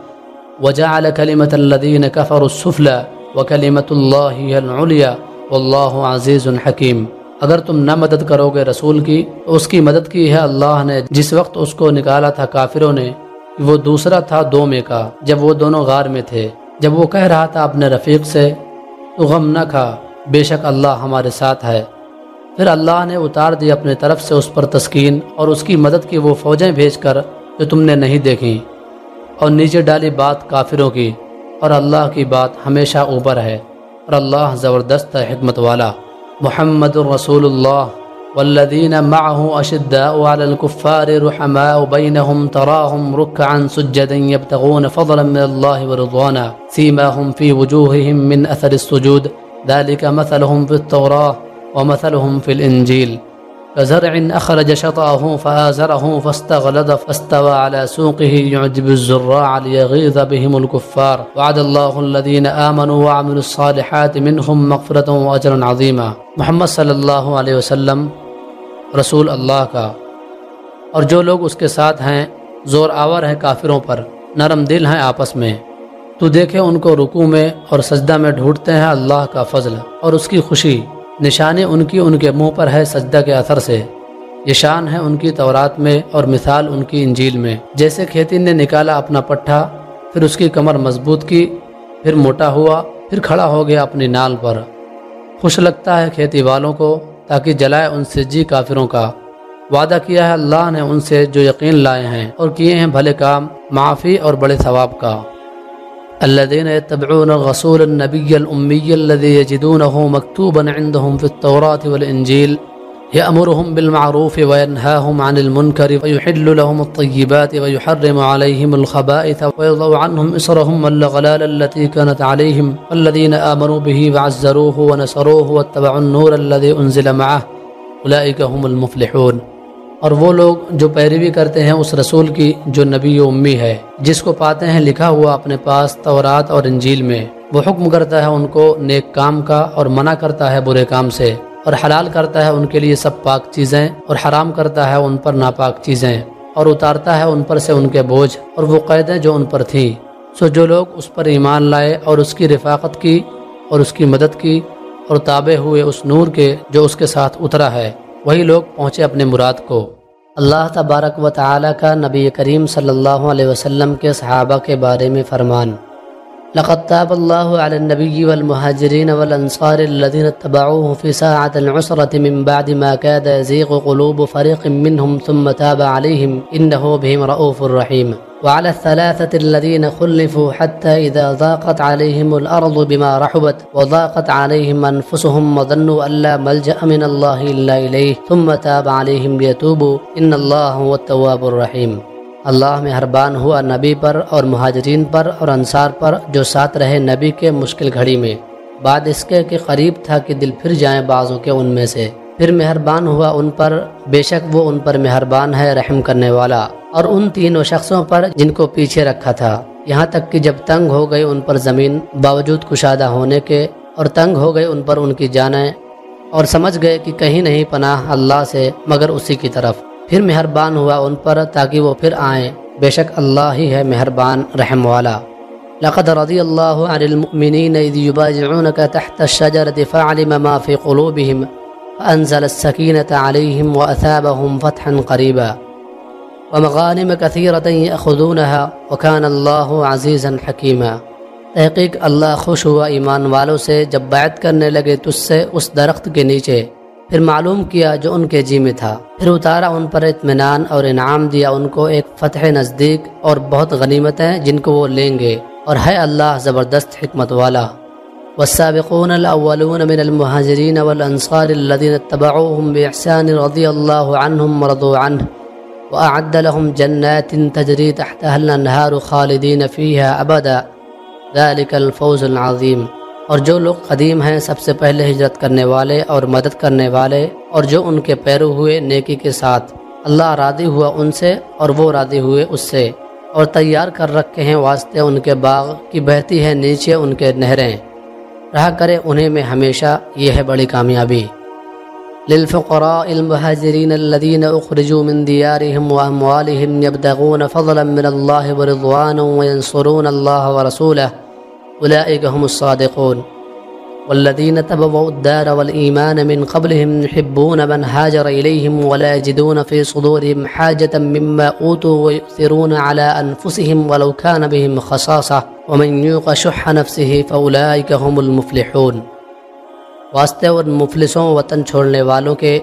Speaker 1: وجعل كلمة الذين كفروا السفلى وكلمة الله هي العليا والله عزيز حكيم اگر تم نہ مدد کرو گے رسول کی تو اس کی مدد کی ہے اللہ نے جس وقت اس کو نکالا تھا کافروں نے وہ دوسرا تھا دو میں کا جب وہ دونوں غار میں تھے جب وہ کہہ رہا تھا اپنے رفیق سے تو غم نہ کھا بے شک اللہ ہمارے ساتھ ہے پھر اللہ نے اتار دی اپنے طرف سے اس پر تسکین اور اس کی مدد کی وہ فوجیں بھیج کر جو تم نے نہیں دیکھیں اور نیچے ڈالی بات کافروں کی اور اللہ کی بات ہمیشہ اوپر ہے اور اللہ زبردست حکمت والا محمد الرسول اللہ والذین معه اشداء علی الكفار رحماء بینهم تراهم رکعا سجدا يبتغون فضلا من الله ورضوانا سیماهم في وجوههم من اثر السجود ذلك مثلهم في التوراة ومثلهم في الإنجيل كزرع أخرج شطاه فآزره فاستغلد فاستوى على سوقه يعجب الزراع ليغيظ بهم الكفار وعد الله الذين آمنوا وعملوا الصالحات منهم مغفرة وأجرا عظيما محمد صلى الله عليه وسلم رسول الله کا اور جو لوگ اس کے ساتھ ہیں زور آور ہیں کافروں پر نرم دل ہیں آپس میں تو دیکھے ان کو رکو میں اور سجدہ میں ڈھونڈتے ہیں اللہ کا فضل اور اس کی خوشی نشانی ان کی ان کے منہ پر ہے سجدہ کے اثر سے یہ شان ہے ان کی تورات میں اور مثال ان کی انجیل میں جیسے کھیتی نے نکالا اپنا پٹھا پھر اس کی کمر مضبوط کی پھر موٹا ہوا پھر کھڑا ہو گیا اپنی نال پر خوش لگتا ہے کھیتی والوں کو تاکہ جلائے ان سے جی کافروں کا وعدہ کیا ہے اللہ نے ان سے جو یقین لائے ہیں اور کیے ہیں بھلے کام معافی اور بڑے ثواب کا الذين يتبعون الرسول النبي الأمي الذي يجدونه مكتوبا عندهم في التوراة والإنجيل يأمرهم بالمعروف وينهاهم عن المنكر ويحل لهم الطيبات ويحرم عليهم الخبائث ويضع عنهم إسرهم والغلال التي كانت عليهم الذين آمنوا به وعزروه ونصروه واتبعوا النور الذي أنزل معه أولئك هم المفلحون اور وہ لوگ جو پیروی کرتے ہیں اس رسول کی جو نبی و امی ہے جس کو پاتے ہیں لکھا ہوا اپنے پاس تورات اور انجیل میں وہ حکم کرتا ہے ان کو نیک کام کا اور منع کرتا ہے برے کام سے اور حلال کرتا ہے ان کے لیے سب پاک چیزیں اور حرام کرتا ہے ان پر ناپاک چیزیں اور اتارتا ہے ان پر سے ان کے بوجھ اور وہ قیدیں جو ان پر تھیں سو جو لوگ اس پر ایمان لائے اور اس کی رفاقت کی اور اس کی مدد کی اور تابع ہوئے اس نور کے جو اس کے ساتھ اترا ہے وہی لوگ پہنچے اپنے مراد کو اللہ تبارک و تعالیٰ کا نبی کریم صلی اللہ علیہ وسلم کے صحابہ کے بارے میں فرمان لقد تاب الله على النبي والمهاجرين والأنصار الذين اتبعوه في ساعة العسرة من بعد ما كاد يزيغ قلوب فريق منهم ثم تاب عليهم إنه بهم رؤوف رحيم وعلى الثلاثة الذين خلفوا حتى إذا ضاقت عليهم الأرض بما رحبت وضاقت عليهم أنفسهم وظنوا أن لا ملجأ من الله إلا إليه ثم تاب عليهم ليتوبوا إن الله هو التواب الرحيم اللہ مہربان ہوا نبی پر اور مہاجرین پر اور انصار پر جو ساتھ رہے نبی کے مشکل گھڑی میں بعد اس کے کہ قریب تھا کہ دل پھر جائیں بعضوں کے ان میں سے پھر مہربان ہوا ان پر بے شک وہ ان پر مہربان ہے رحم کرنے والا اور ان تینوں شخصوں پر جن کو پیچھے رکھا تھا یہاں تک کہ جب تنگ ہو گئے ان پر زمین باوجود کشادہ ہونے کے اور تنگ ہو گئے ان پر ان کی جانیں اور سمجھ گئے کہ کہیں نہیں پناہ اللہ سے مگر اسی کی طرف پھر مہربان ہوا ان پر تاکہ وہ پھر آئیں بے شک اللہ ہی ہے مہربان رحم والا لقد رضی اللہ المؤمنین اذ يبايعونك تحت ما في قلوبهم فانزل السكينة عليهم و فتحا قريبا ومغانم كثيرة يأخذونها و الله اللہ حكيما تحقیق اللہ خوش ہوا ایمان والوں سے جب بیعت کرنے لگے تجھ سے اس درخت کے نیچے پھر معلوم کیا جو ان کے جی میں تھا پھر اتارا ان پر اطمینان اور انعام دیا ان کو ایک فتح نزدیک اور بہت غنیمتیں جن کو وہ لیں گے اور ہے اللہ زبردست حکمت والا والسابقون الاولون من المهاجرين والانصار الذين اتبعوهم باحسان رضي الله عنهم ورضوا عنه واعد لهم جنات تجري تحتها الانهار خالدين فيها ابدا ذلك الفوز العظيم اور جو لوگ قدیم ہیں سب سے پہلے ہجرت کرنے والے اور مدد کرنے والے اور جو ان کے پیرو ہوئے نیکی کے ساتھ اللہ راضی ہوا ان سے اور وہ راضی ہوئے اس سے اور تیار کر رکھے ہیں واسطے ان کے باغ کی بہتی ہے نیچے ان کے نہریں رہا کرے انہیں میں ہمیشہ یہ ہے بڑی کامیابی للفقراء من فضلا من الله اللہ اللہ و ورسوله اولئک هم الصادقون والذین تبوؤوا الدار والایمان من قبلهم يحبون من هاجر اليهم ولا يجدون في صدورهم حاجه مما اوتوا ويؤثرون على انفسهم ولو كان بهم خصاصه ومن يوق شح نفسه فاولئک هم المفلحون واسطے اور مفلسوں وطن چھوڑنے والوں کے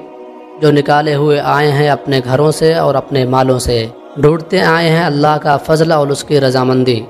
Speaker 1: جو نکالے ہوئے آئے ہیں اپنے گھروں سے اور اپنے مالوں سے ڈھونڈتے آئے ہیں اللہ کا فضل اور اس کی رضامندی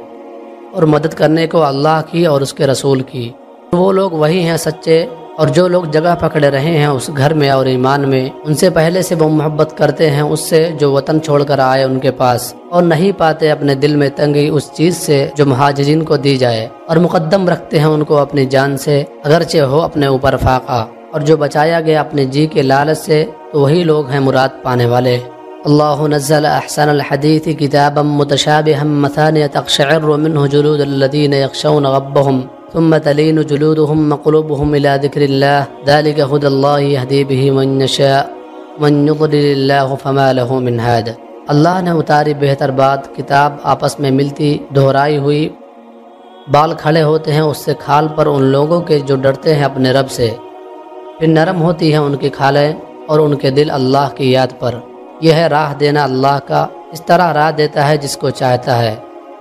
Speaker 1: اور مدد کرنے کو اللہ کی اور اس کے رسول کی وہ لوگ وہی ہیں سچے اور جو لوگ جگہ پکڑے رہے ہیں اس گھر میں اور ایمان میں ان سے پہلے سے وہ محبت کرتے ہیں اس سے جو وطن چھوڑ کر آئے ان کے پاس اور نہیں پاتے اپنے دل میں تنگی اس چیز سے جو مہاجرین کو دی جائے اور مقدم رکھتے ہیں ان کو اپنی جان سے اگرچہ ہو اپنے اوپر فاقہ اور جو بچایا گیا اپنے جی کے لالچ سے تو وہی لوگ ہیں مراد پانے والے اللہ نزل احسن الحدیث کتابا متشابہا مثانی تقشعر منہ جلود الذین یقشون ربهم ثم تلین جلودهم مقلوبهم الى ذکر اللہ ذالک خد اللہ یهدی به من نشاء من یضلل اللہ فما له من حاد اللہ نے اتاری بہتر بات کتاب آپس میں ملتی دہرائی ہوئی بال کھڑے ہوتے ہیں اس سے کھال پر ان لوگوں کے جو ڈرتے ہیں اپنے رب سے پھر نرم ہوتی ہیں ان کی کھالیں اور ان کے دل اللہ کی یاد پر یہ ہے راہ دینا اللہ کا اس طرح راہ دیتا ہے جس کو چاہتا ہے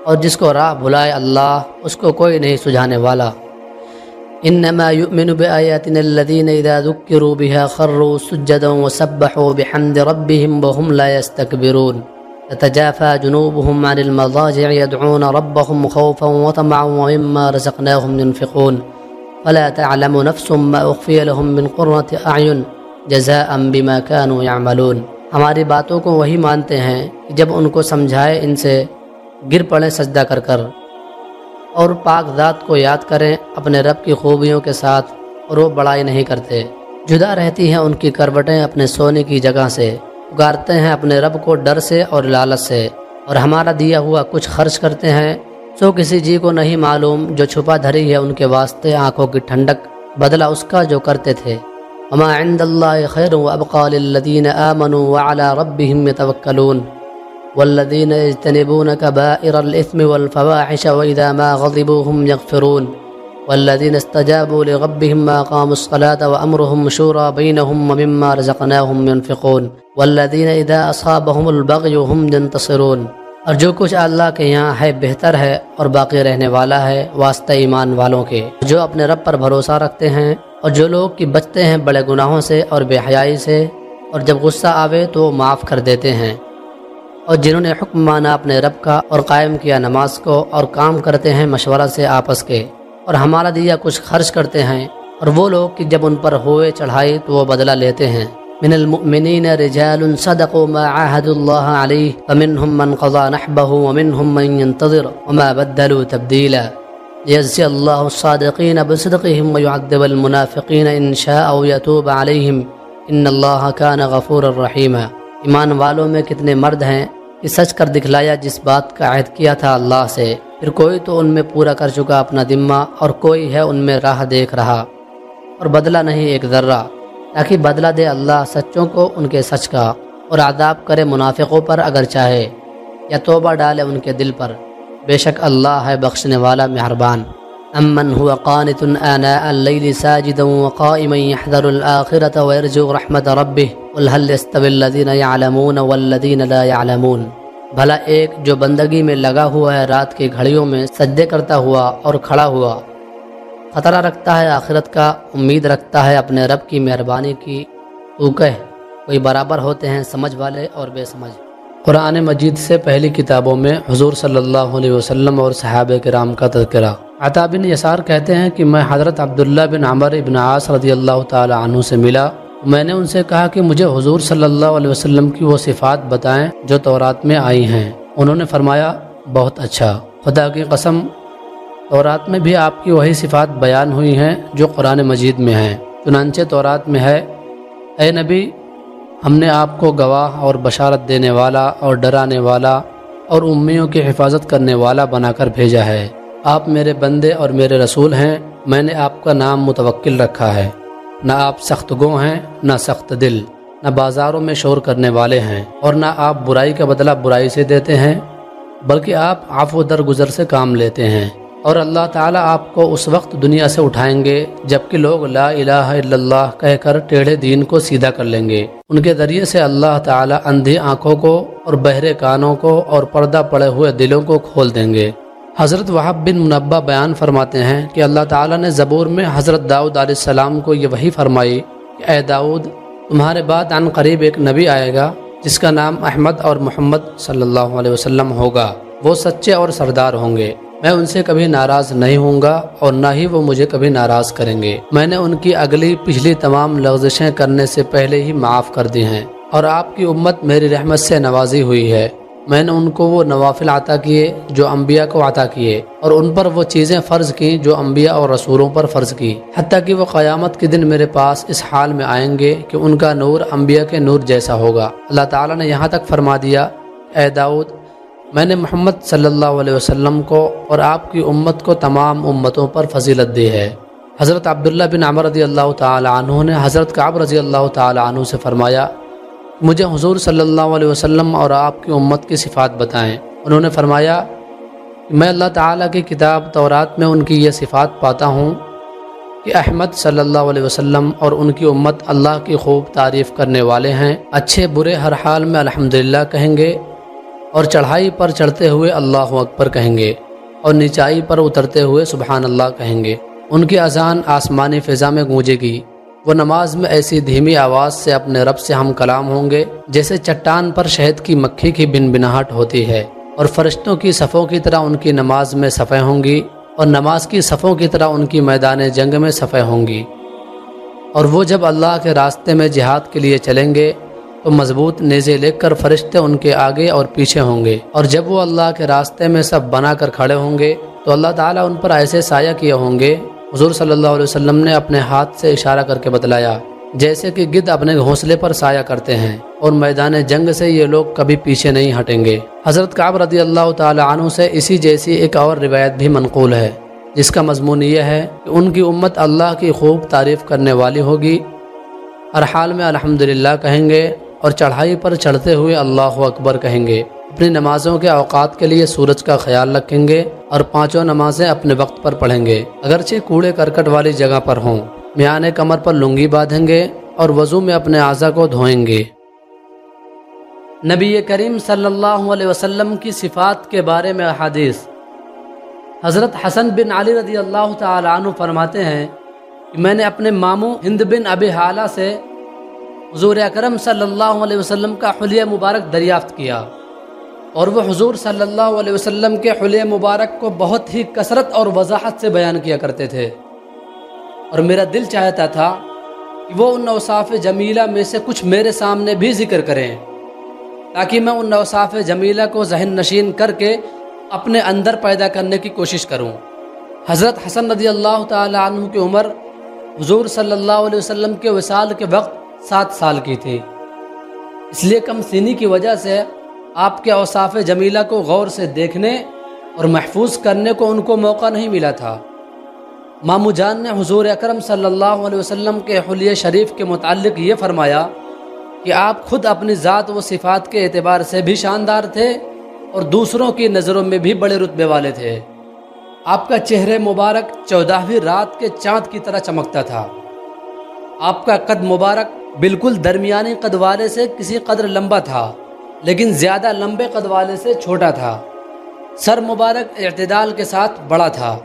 Speaker 1: اور جس کو راہ بھلائے اللہ اس کو کوئی نہیں سجھانے والا انما يؤمن بآياتنا الذين اذا ذكروا بها خروا سجدا وسبحوا بحمد ربهم وهم لا يستكبرون تتجافى جنوبهم عن المضاجع يدعون ربهم خوفا وطمعا ومما رزقناهم ينفقون فلا تعلم نفس ما أخفي لهم من قرة أعين جزاء بما كانوا يعملون ہماری باتوں کو وہی مانتے ہیں کہ جب ان کو سمجھائے ان سے گر پڑیں سجدہ کر کر اور پاک ذات کو یاد کریں اپنے رب کی خوبیوں کے ساتھ اور وہ بڑائی نہیں کرتے جدا رہتی ہیں ان کی کروٹیں اپنے سونے کی جگہ سے اگارتے ہیں اپنے رب کو ڈر سے اور لالچ سے اور ہمارا دیا ہوا کچھ خرچ کرتے ہیں سو کسی جی کو نہیں معلوم جو چھپا دھری ہے ان کے واسطے آنکھوں کی ٹھنڈک بدلہ اس کا جو کرتے تھے وما عند الله خير وأبقى للذين آمنوا وعلى ربهم يتوكلون والذين يجتنبون كبائر الإثم والفواحش وإذا ما غضبوهم يغفرون والذين استجابوا لربهم ما قاموا الصلاة وأمرهم شورى بينهم ومما رزقناهم ينفقون والذين إذا أصابهم البغي هم ينتصرون اور جو کچھ اللہ کے یہاں ہے بہتر ہے اور باقی رہنے والا ہے واسطہ ایمان والوں کے جو اپنے رب پر بھروسہ رکھتے ہیں اور جو لوگ کہ بچتے ہیں بڑے گناہوں سے اور بے حیائی سے اور جب غصہ آوے تو وہ معاف کر دیتے ہیں اور جنہوں نے حکم مانا اپنے رب کا اور قائم کیا نماز کو اور کام کرتے ہیں مشورہ سے آپس کے اور ہمارا دیا کچھ خرچ کرتے ہیں اور وہ لوگ کہ جب ان پر ہوئے چڑھائی تو وہ بدلہ لیتے ہیں من من من المؤمنین رجال صدقوا ما وما بدلوا یزی اللہ صدقین ابصد امدب المنافقین ان یتوب علیہم ان اللہ کان غفور الرحیم ایمان والوں میں کتنے مرد ہیں کہ سچ کر دکھلایا جس بات کا عہد کیا تھا اللہ سے پھر کوئی تو ان میں پورا کر چکا اپنا ذمہ اور کوئی ہے ان میں راہ دیکھ رہا اور بدلہ نہیں ایک ذرہ تاکہ بدلہ دے اللہ سچوں کو ان کے سچ کا اور عذاب کرے منافقوں پر اگر چاہے یا توبہ ڈالے ان کے دل پر بے شک اللہ ہے بخشنے والا مہربان امن هو قانت آناء اللیل ساجدا وقائما يحذر الآخرة ويرجو رحمة ربه قل هل يستوي الذين يعلمون والذين لا يعلمون بھلا ایک جو بندگی میں لگا ہوا ہے رات کی گھڑیوں میں سجدے کرتا ہوا اور کھڑا ہوا خطرہ رکھتا ہے آخرت کا امید رکھتا ہے اپنے رب کی مہربانی کی تو کہ کوئی برابر ہوتے ہیں سمجھ والے اور بے سمجھ قرآن مجید سے پہلی کتابوں میں حضور صلی اللہ علیہ وسلم اور صحابہ کرام کا تذکرہ عطا بن یسار کہتے ہیں کہ میں حضرت عبداللہ بن عمر ابن عاص رضی اللہ تعالی عنہ سے ملا میں نے ان سے کہا کہ مجھے حضور صلی اللہ علیہ وسلم کی وہ صفات بتائیں جو تورات میں آئی ہیں انہوں نے فرمایا بہت اچھا خدا کی قسم تورات میں بھی آپ کی وہی صفات بیان ہوئی ہیں جو قرآن مجید میں ہیں چنانچہ تورات میں ہے اے نبی ہم نے آپ کو گواہ اور بشارت دینے والا اور ڈرانے والا اور امیوں کی حفاظت کرنے والا بنا کر بھیجا ہے آپ میرے بندے اور میرے رسول ہیں میں نے آپ کا نام متوکل رکھا ہے نہ آپ سخت گو ہیں نہ سخت دل نہ بازاروں میں شور کرنے والے ہیں اور نہ آپ برائی کا بدلہ برائی سے دیتے ہیں بلکہ آپ آف و درگزر سے کام لیتے ہیں اور اللہ تعالیٰ آپ کو اس وقت دنیا سے اٹھائیں گے جب کہ لوگ لا الہ الا اللہ کہہ کر ٹیڑھے دین کو سیدھا کر لیں گے ان کے ذریعے سے اللہ تعالیٰ اندھی آنکھوں کو اور بہرے کانوں کو اور پردہ پڑے ہوئے دلوں کو کھول دیں گے حضرت وحب بن منبع بیان فرماتے ہیں کہ اللہ تعالیٰ نے زبور میں حضرت داؤد علیہ السلام کو یہ وہی فرمائی کہ اے داؤد تمہارے بعد عن قریب ایک نبی آئے گا جس کا نام احمد اور محمد صلی اللہ علیہ وسلم ہوگا وہ سچے اور سردار ہوں گے میں ان سے کبھی ناراض نہیں ہوں گا اور نہ ہی وہ مجھے کبھی ناراض کریں گے میں نے ان کی اگلی پچھلی تمام لغزشیں کرنے سے پہلے ہی معاف کر دی ہیں اور آپ کی امت میری رحمت سے نوازی ہوئی ہے میں نے ان کو وہ نوافل عطا کیے جو انبیاء کو عطا کیے اور ان پر وہ چیزیں فرض کیں جو انبیاء اور رسولوں پر فرض کی حتیٰ کہ وہ قیامت کے دن میرے پاس اس حال میں آئیں گے کہ ان کا نور انبیاء کے نور جیسا ہوگا اللہ تعالیٰ نے یہاں تک فرما دیا اے داؤد میں نے محمد صلی اللہ علیہ وسلم کو اور آپ کی امت کو تمام امتوں پر فضیلت دی ہے حضرت عبداللہ بن عمر رضی اللہ تعالیٰ عنہ نے حضرت کعب رضی اللہ تعالیٰ عنہ سے فرمایا مجھے حضور صلی اللہ علیہ وسلم اور آپ کی امت کی صفات بتائیں انہوں نے فرمایا میں اللہ تعالیٰ کی کتاب تورات میں ان کی یہ صفات پاتا ہوں کہ احمد صلی اللہ علیہ وسلم اور ان کی امت اللہ کی خوب تعریف کرنے والے ہیں اچھے برے ہر حال میں الحمدللہ کہیں گے اور چڑھائی پر چڑھتے ہوئے اللہ اکبر کہیں گے اور نچائی پر اترتے ہوئے سبحان اللہ کہیں گے ان کی اذان آسمانی فضا میں گونجے گی وہ نماز میں ایسی دھیمی آواز سے اپنے رب سے ہم کلام ہوں گے جیسے چٹان پر شہد کی مکھی کی بن بناہٹ ہوتی ہے اور فرشتوں کی صفوں کی طرح ان کی نماز میں صفے ہوں گی اور نماز کی صفوں کی طرح ان کی میدان جنگ میں صفے ہوں گی اور وہ جب اللہ کے راستے میں جہاد کے لیے چلیں گے تو مضبوط نیزے لے کر فرشتے ان کے آگے اور پیچھے ہوں گے اور جب وہ اللہ کے راستے میں سب بنا کر کھڑے ہوں گے تو اللہ تعالیٰ ان پر ایسے سایہ کیے ہوں گے حضور صلی اللہ علیہ وسلم نے اپنے ہاتھ سے اشارہ کر کے بتلایا جیسے کہ گد اپنے گھونسلے پر سایہ کرتے ہیں اور میدان جنگ سے یہ لوگ کبھی پیچھے نہیں ہٹیں گے حضرت کعب رضی اللہ تعالیٰ عنہ سے اسی جیسی ایک اور روایت بھی منقول ہے جس کا مضمون یہ ہے کہ ان کی امت اللہ کی خوب تعریف کرنے والی ہوگی ہر حال میں الحمدللہ کہیں گے اور چڑھائی پر چڑھتے ہوئے اللہ اکبر کہیں گے اپنی نمازوں کے اوقات کے لیے سورج کا خیال رکھیں گے اور پانچوں نمازیں اپنے وقت پر پڑھیں گے اگرچہ کوڑے کرکٹ والی جگہ پر ہوں میان کمر پر لنگی باندھیں گے اور وضو میں اپنے اعضا کو دھوئیں گے نبی کریم صلی اللہ علیہ وسلم کی صفات کے بارے میں حادث حضرت حسن بن علی رضی اللہ تعالیٰ عنہ فرماتے ہیں کہ میں نے اپنے ماموں ہند بن اب حالہ سے حضور اکرم صلی اللہ علیہ وسلم کا حلیہ مبارک دریافت کیا اور وہ حضور صلی اللہ علیہ وسلم کے حلیہ مبارک کو بہت ہی کثرت اور وضاحت سے بیان کیا کرتے تھے اور میرا دل چاہتا تھا کہ وہ ان نوصاف جمیلہ میں سے کچھ میرے سامنے بھی ذکر کریں تاکہ میں ان نوصاف جمیلہ کو ذہن نشین کر کے اپنے اندر پیدا کرنے کی کوشش کروں حضرت حسن رضی اللہ تعالی عنہ کی عمر حضور صلی اللہ علیہ وسلم کے وسال کے وقت سات سال کی تھی اس لیے کم سینی کی وجہ سے آپ کے اوصاف جمیلہ کو غور سے دیکھنے اور محفوظ کرنے کو ان کو موقع نہیں ملا تھا مامو جان نے حضور اکرم صلی اللہ علیہ وسلم کے حلیہ شریف کے متعلق یہ فرمایا کہ آپ خود اپنی ذات و صفات کے اعتبار سے بھی شاندار تھے اور دوسروں کی نظروں میں بھی بڑے رتبے والے تھے آپ کا چہرے مبارک چودہویں رات کے چاند کی طرح چمکتا تھا آپ کا قد مبارک بالکل درمیانی قدوالے سے کسی قدر لمبا تھا لیکن زیادہ لمبے قدوالے سے چھوٹا تھا سر مبارک اعتدال کے ساتھ بڑا تھا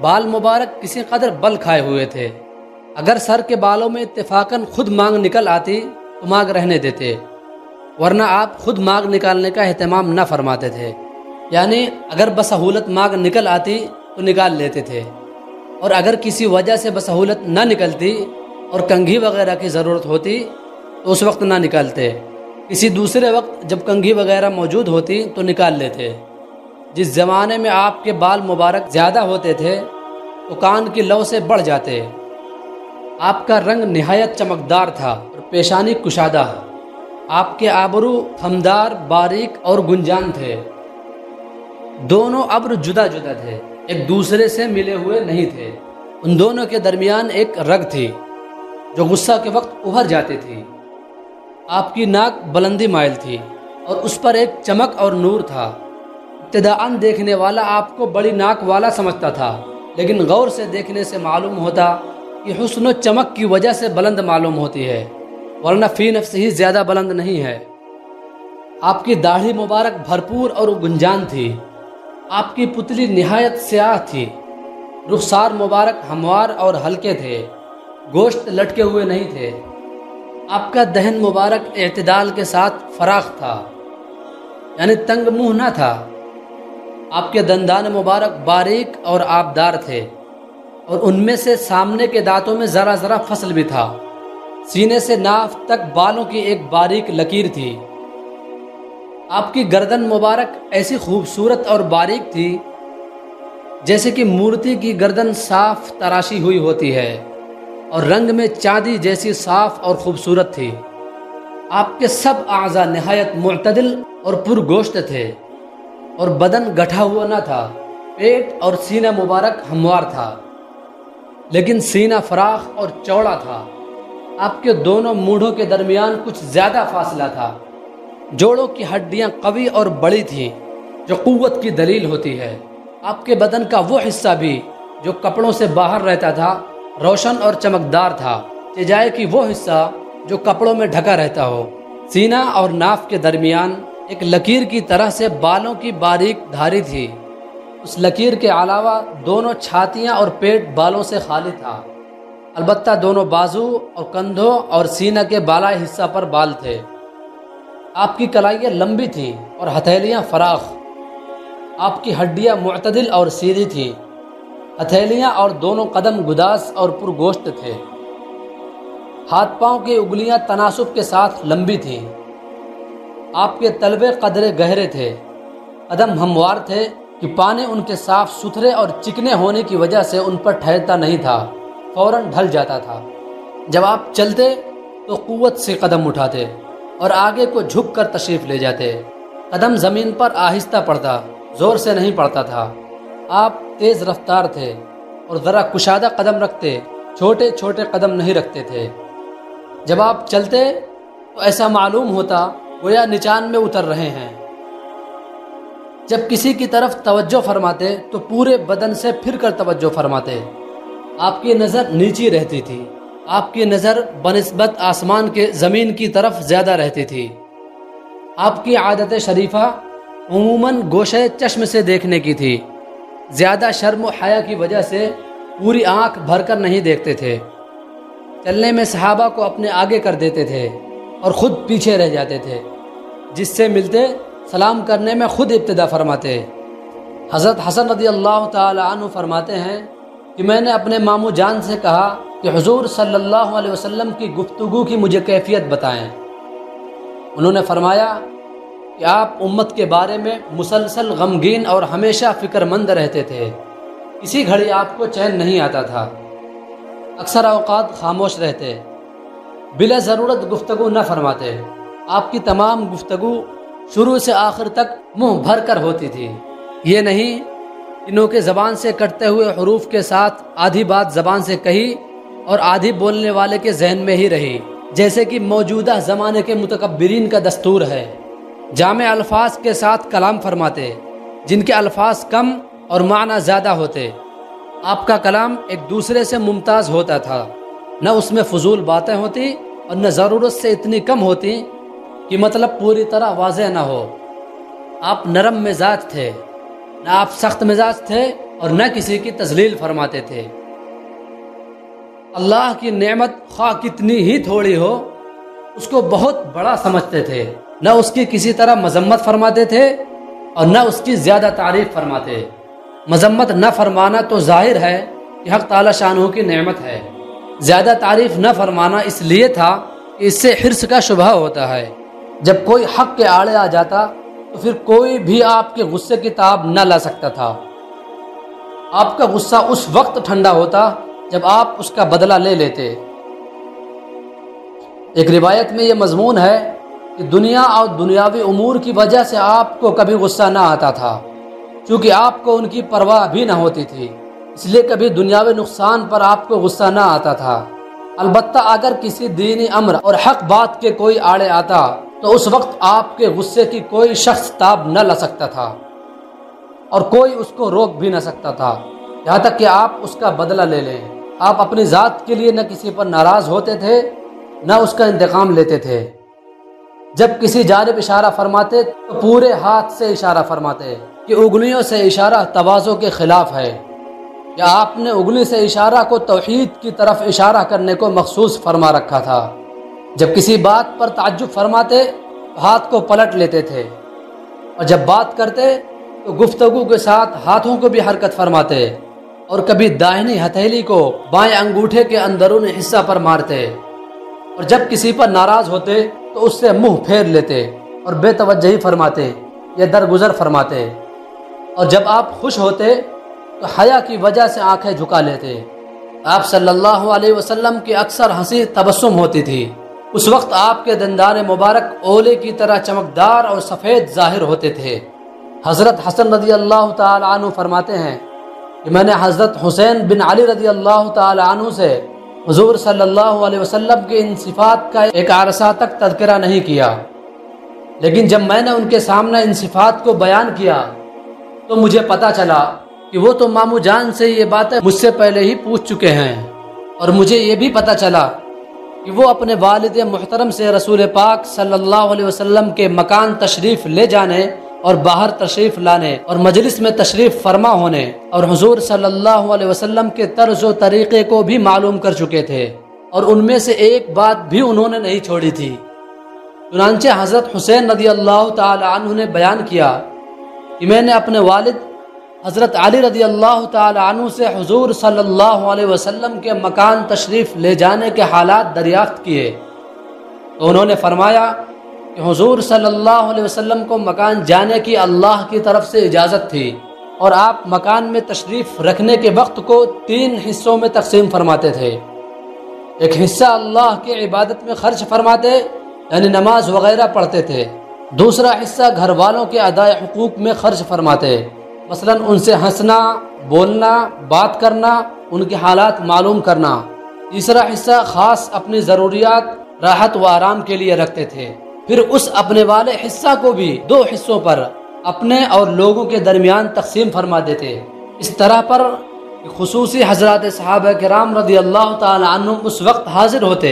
Speaker 1: بال مبارک کسی قدر بل کھائے ہوئے تھے اگر سر کے بالوں میں اتفاقاً خود مانگ نکل آتی تو مانگ رہنے دیتے ورنہ آپ خود مانگ نکالنے کا اہتمام نہ فرماتے تھے یعنی اگر بسہولت مانگ نکل آتی تو نکال لیتے تھے اور اگر کسی وجہ سے بسہولت نہ نکلتی اور کنگھی وغیرہ کی ضرورت ہوتی تو اس وقت نہ نکالتے کسی دوسرے وقت جب کنگھی وغیرہ موجود ہوتی تو نکال لیتے جس زمانے میں آپ کے بال مبارک زیادہ ہوتے تھے تو کان کی لو سے بڑھ جاتے آپ کا رنگ نہایت چمکدار تھا اور پیشانی کشادہ آپ کے آبرو ہمدار باریک اور گنجان تھے دونوں ابر جدا جدا تھے ایک دوسرے سے ملے ہوئے نہیں تھے ان دونوں کے درمیان ایک رگ تھی جو غصہ کے وقت ابھر جاتے تھے آپ کی ناک بلندی مائل تھی اور اس پر ایک چمک اور نور تھا ابتداً دیکھنے والا آپ کو بڑی ناک والا سمجھتا تھا لیکن غور سے دیکھنے سے معلوم ہوتا کہ حسن و چمک کی وجہ سے بلند معلوم ہوتی ہے ورنہ فی نفس ہی زیادہ بلند نہیں ہے آپ کی داڑھی مبارک بھرپور اور گنجان تھی آپ کی پتلی نہایت سیاہ تھی رخسار مبارک ہموار اور ہلکے تھے گوشت لٹکے ہوئے نہیں تھے آپ کا دہن مبارک اعتدال کے ساتھ فراخ تھا یعنی تنگ منہ نہ تھا آپ کے دندان مبارک باریک اور آبدار تھے اور ان میں سے سامنے کے دانتوں میں ذرا ذرا فصل بھی تھا سینے سے ناف تک بالوں کی ایک باریک لکیر تھی آپ کی گردن مبارک ایسی خوبصورت اور باریک تھی جیسے کہ مورتی کی گردن صاف تراشی ہوئی ہوتی ہے اور رنگ میں چاندی جیسی صاف اور خوبصورت تھی آپ کے سب اعضا نہایت معتدل اور پرگوشت تھے اور بدن گٹھا ہوا نہ تھا پیٹ اور سینہ مبارک ہموار تھا لیکن سینہ فراخ اور چوڑا تھا آپ کے دونوں موڑھوں کے درمیان کچھ زیادہ فاصلہ تھا جوڑوں کی ہڈیاں قوی اور بڑی تھیں جو قوت کی دلیل ہوتی ہے آپ کے بدن کا وہ حصہ بھی جو کپڑوں سے باہر رہتا تھا روشن اور چمکدار تھا چجائے کی وہ حصہ جو کپڑوں میں ڈھکا رہتا ہو سینہ اور ناف کے درمیان ایک لکیر کی طرح سے بالوں کی باریک دھاری تھی اس لکیر کے علاوہ دونوں چھاتیاں اور پیٹ بالوں سے خالی تھا البتہ دونوں بازو اور کندھوں اور سینہ کے بالا حصہ پر بال تھے آپ کی کلائیاں لمبی تھیں اور ہتھیلیاں فراخ آپ کی ہڈیاں معتدل اور سیدھی تھیں ہتھیلیاں اور دونوں قدم گداس اور پرگوشت تھے ہاتھ پاؤں کے اگلیاں تناسب کے ساتھ لمبی تھیں آپ کے طلبے قدرے گہرے تھے قدم ہموار تھے کہ پانی ان کے صاف ستھرے اور چکنے ہونے کی وجہ سے ان پر ٹھہرتا نہیں تھا فوراً ڈھل جاتا تھا جب آپ چلتے تو قوت سے قدم اٹھاتے اور آگے کو جھک کر تشریف لے جاتے قدم زمین پر آہستہ پڑتا زور سے نہیں پڑتا تھا آپ تیز رفتار تھے اور ذرا کشادہ قدم رکھتے چھوٹے چھوٹے قدم نہیں رکھتے تھے جب آپ چلتے تو ایسا معلوم ہوتا گویا نچان میں اتر رہے ہیں جب کسی کی طرف توجہ فرماتے تو پورے بدن سے پھر کر توجہ فرماتے آپ کی نظر نیچی رہتی تھی آپ کی نظر بنسبت آسمان کے زمین کی طرف زیادہ رہتی تھی آپ کی عادت شریفہ عموماً گوشے چشم سے دیکھنے کی تھی زیادہ شرم و حیا کی وجہ سے پوری آنکھ بھر کر نہیں دیکھتے تھے چلنے میں صحابہ کو اپنے آگے کر دیتے تھے اور خود پیچھے رہ جاتے تھے جس سے ملتے سلام کرنے میں خود ابتدا فرماتے حضرت حسن رضی اللہ تعالی عنہ فرماتے ہیں کہ میں نے اپنے مامو جان سے کہا کہ حضور صلی اللہ علیہ وسلم کی گفتگو کی مجھے کیفیت بتائیں انہوں نے فرمایا کہ آپ امت کے بارے میں مسلسل غمگین اور ہمیشہ فکر مند رہتے تھے اسی گھڑی آپ کو چین نہیں آتا تھا اکثر اوقات خاموش رہتے بلا ضرورت گفتگو نہ فرماتے آپ کی تمام گفتگو شروع سے آخر تک منہ بھر کر ہوتی تھی یہ نہیں انہوں کے زبان سے کٹتے ہوئے حروف کے ساتھ آدھی بات زبان سے کہی اور آدھی بولنے والے کے ذہن میں ہی رہی جیسے کہ موجودہ زمانے کے متکبرین کا دستور ہے جامع الفاظ کے ساتھ کلام فرماتے جن کے الفاظ کم اور معنی زیادہ ہوتے آپ کا کلام ایک دوسرے سے ممتاز ہوتا تھا نہ اس میں فضول باتیں ہوتی اور نہ ضرورت سے اتنی کم ہوتی کہ مطلب پوری طرح واضح نہ ہو آپ نرم مزاج تھے نہ آپ سخت مزاج تھے اور نہ کسی کی تزلیل فرماتے تھے اللہ کی نعمت خواہ کتنی ہی تھوڑی ہو اس کو بہت بڑا سمجھتے تھے نہ اس کی کسی طرح مذمت فرماتے تھے اور نہ اس کی زیادہ تعریف فرماتے مذمت نہ فرمانا تو ظاہر ہے کہ حق تعالی شاہ کی نعمت ہے زیادہ تعریف نہ فرمانا اس لیے تھا کہ اس سے حرص کا شبہ ہوتا ہے جب کوئی حق کے آڑے آ جاتا تو پھر کوئی بھی آپ کے غصے کی تاب نہ لا سکتا تھا آپ کا غصہ اس وقت ٹھنڈا ہوتا جب آپ اس کا بدلہ لے لیتے ایک روایت میں یہ مضمون ہے کہ دنیا اور دنیاوی امور کی وجہ سے آپ کو کبھی غصہ نہ آتا تھا چونکہ آپ کو ان کی پرواہ بھی نہ ہوتی تھی اس لیے کبھی دنیاوی نقصان پر آپ کو غصہ نہ آتا تھا البتہ اگر کسی دینی امر اور حق بات کے کوئی آڑے آتا تو اس وقت آپ کے غصے کی کوئی شخص تاب نہ لا سکتا تھا اور کوئی اس کو روک بھی نہ سکتا تھا یہاں تک کہ آپ اس کا بدلہ لے لیں آپ اپنی ذات کے لیے نہ کسی پر ناراض ہوتے تھے نہ اس کا انتقام لیتے تھے جب کسی جانب اشارہ فرماتے تو پورے ہاتھ سے اشارہ فرماتے کہ اگلیوں سے اشارہ توازوں کے خلاف ہے یا آپ نے اگلی سے اشارہ کو توحید کی طرف اشارہ کرنے کو مخصوص فرما رکھا تھا جب کسی بات پر تعجب فرماتے ہاتھ کو پلٹ لیتے تھے اور جب بات کرتے تو گفتگو کے ساتھ ہاتھوں کو بھی حرکت فرماتے اور کبھی داہنی ہتھیلی کو بائیں انگوٹھے کے اندرون حصہ پر مارتے اور جب کسی پر ناراض ہوتے تو اس سے منہ پھیر لیتے اور بے توجہی فرماتے یا درگزر فرماتے اور جب آپ خوش ہوتے تو حیا کی وجہ سے آنکھیں جھکا لیتے آپ صلی اللہ علیہ وسلم کی اکثر ہنسی تبسم ہوتی تھی اس وقت آپ کے دندان مبارک اولے کی طرح چمکدار اور سفید ظاہر ہوتے تھے حضرت حسن رضی اللہ تعالی عنہ فرماتے ہیں کہ میں نے حضرت حسین بن علی رضی اللہ تعالی عنہ سے حضور صلی اللہ علیہ وسلم کے ان صفات کا ایک عرصہ تک تذکرہ نہیں کیا لیکن جب میں نے ان کے سامنے ان صفات کو بیان کیا تو مجھے پتہ چلا کہ وہ تو مامو جان سے یہ باتیں مجھ سے پہلے ہی پوچھ چکے ہیں اور مجھے یہ بھی پتہ چلا کہ وہ اپنے والد محترم سے رسول پاک صلی اللہ علیہ وسلم کے مکان تشریف لے جانے اور باہر تشریف لانے اور مجلس میں تشریف فرما ہونے اور حضور صلی اللہ علیہ وسلم کے طرز و طریقے کو بھی معلوم کر چکے تھے اور ان میں سے ایک بات بھی انہوں نے نہیں چھوڑی تھی چنانچہ حضرت حسین رضی اللہ تعالی عنہ نے بیان کیا کہ میں نے اپنے والد حضرت علی رضی اللہ تعالی عنہ سے حضور صلی اللہ علیہ وسلم کے مکان تشریف لے جانے کے حالات دریافت کیے تو انہوں نے فرمایا حضور صلی اللہ علیہ وسلم کو مکان جانے کی اللہ کی طرف سے اجازت تھی اور آپ مکان میں تشریف رکھنے کے وقت کو تین حصوں میں تقسیم فرماتے تھے ایک حصہ اللہ کی عبادت میں خرچ فرماتے یعنی نماز وغیرہ پڑھتے تھے دوسرا حصہ گھر والوں کے ادائے حقوق میں خرچ فرماتے مثلا ان سے ہنسنا بولنا بات کرنا ان کے حالات معلوم کرنا تیسرا حصہ خاص اپنی ضروریات راحت و آرام کے لیے رکھتے تھے پھر اس اپنے والے حصہ کو بھی دو حصوں پر اپنے اور لوگوں کے درمیان تقسیم فرما دیتے اس طرح پر خصوصی حضرات صحابہ کرام رضی اللہ تعالی عنہ اس وقت حاضر ہوتے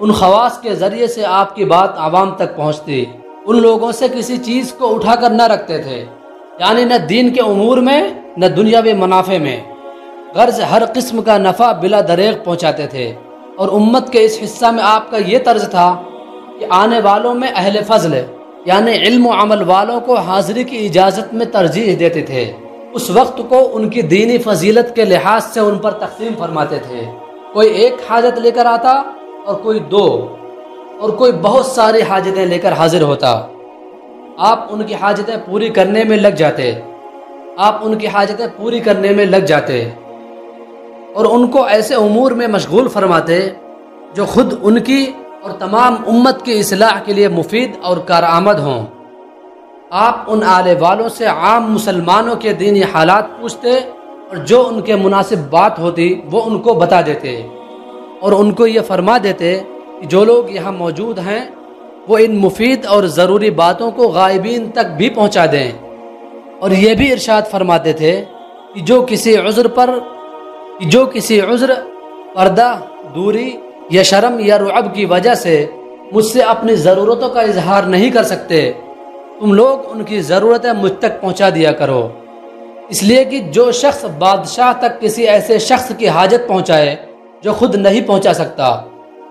Speaker 1: ان خواص کے ذریعے سے آپ کی بات عوام تک پہنچتی ان لوگوں سے کسی چیز کو اٹھا کر نہ رکھتے تھے یعنی نہ دین کے امور میں نہ دنیاوی منافع میں غرض ہر قسم کا نفع بلا دریغ پہنچاتے تھے اور امت کے اس حصہ میں آپ کا یہ طرز تھا کہ آنے والوں میں اہل فضل یعنی علم و عمل والوں کو حاضری کی اجازت میں ترجیح دیتے تھے اس وقت کو ان کی دینی فضیلت کے لحاظ سے ان پر تقسیم فرماتے تھے کوئی ایک حاجت لے کر آتا اور کوئی دو اور کوئی بہت ساری حاجتیں لے کر حاضر ہوتا آپ ان کی حاجتیں پوری کرنے میں لگ جاتے آپ ان کی حاجتیں پوری کرنے میں لگ جاتے اور ان کو ایسے امور میں مشغول فرماتے جو خود ان کی اور تمام امت کی اصلاح کے لیے مفید اور کارآمد ہوں آپ ان آلے والوں سے عام مسلمانوں کے دینی حالات پوچھتے اور جو ان کے مناسب بات ہوتی وہ ان کو بتا دیتے اور ان کو یہ فرما دیتے کہ جو لوگ یہاں موجود ہیں وہ ان مفید اور ضروری باتوں کو غائبین تک بھی پہنچا دیں اور یہ بھی ارشاد فرماتے تھے کہ جو کسی عذر پر جو کسی عذر پردہ دوری یا شرم یا رعب کی وجہ سے مجھ سے اپنی ضرورتوں کا اظہار نہیں کر سکتے تم لوگ ان کی ضرورتیں مجھ تک پہنچا دیا کرو اس لیے کہ جو شخص بادشاہ تک کسی ایسے شخص کی حاجت پہنچائے جو خود نہیں پہنچا سکتا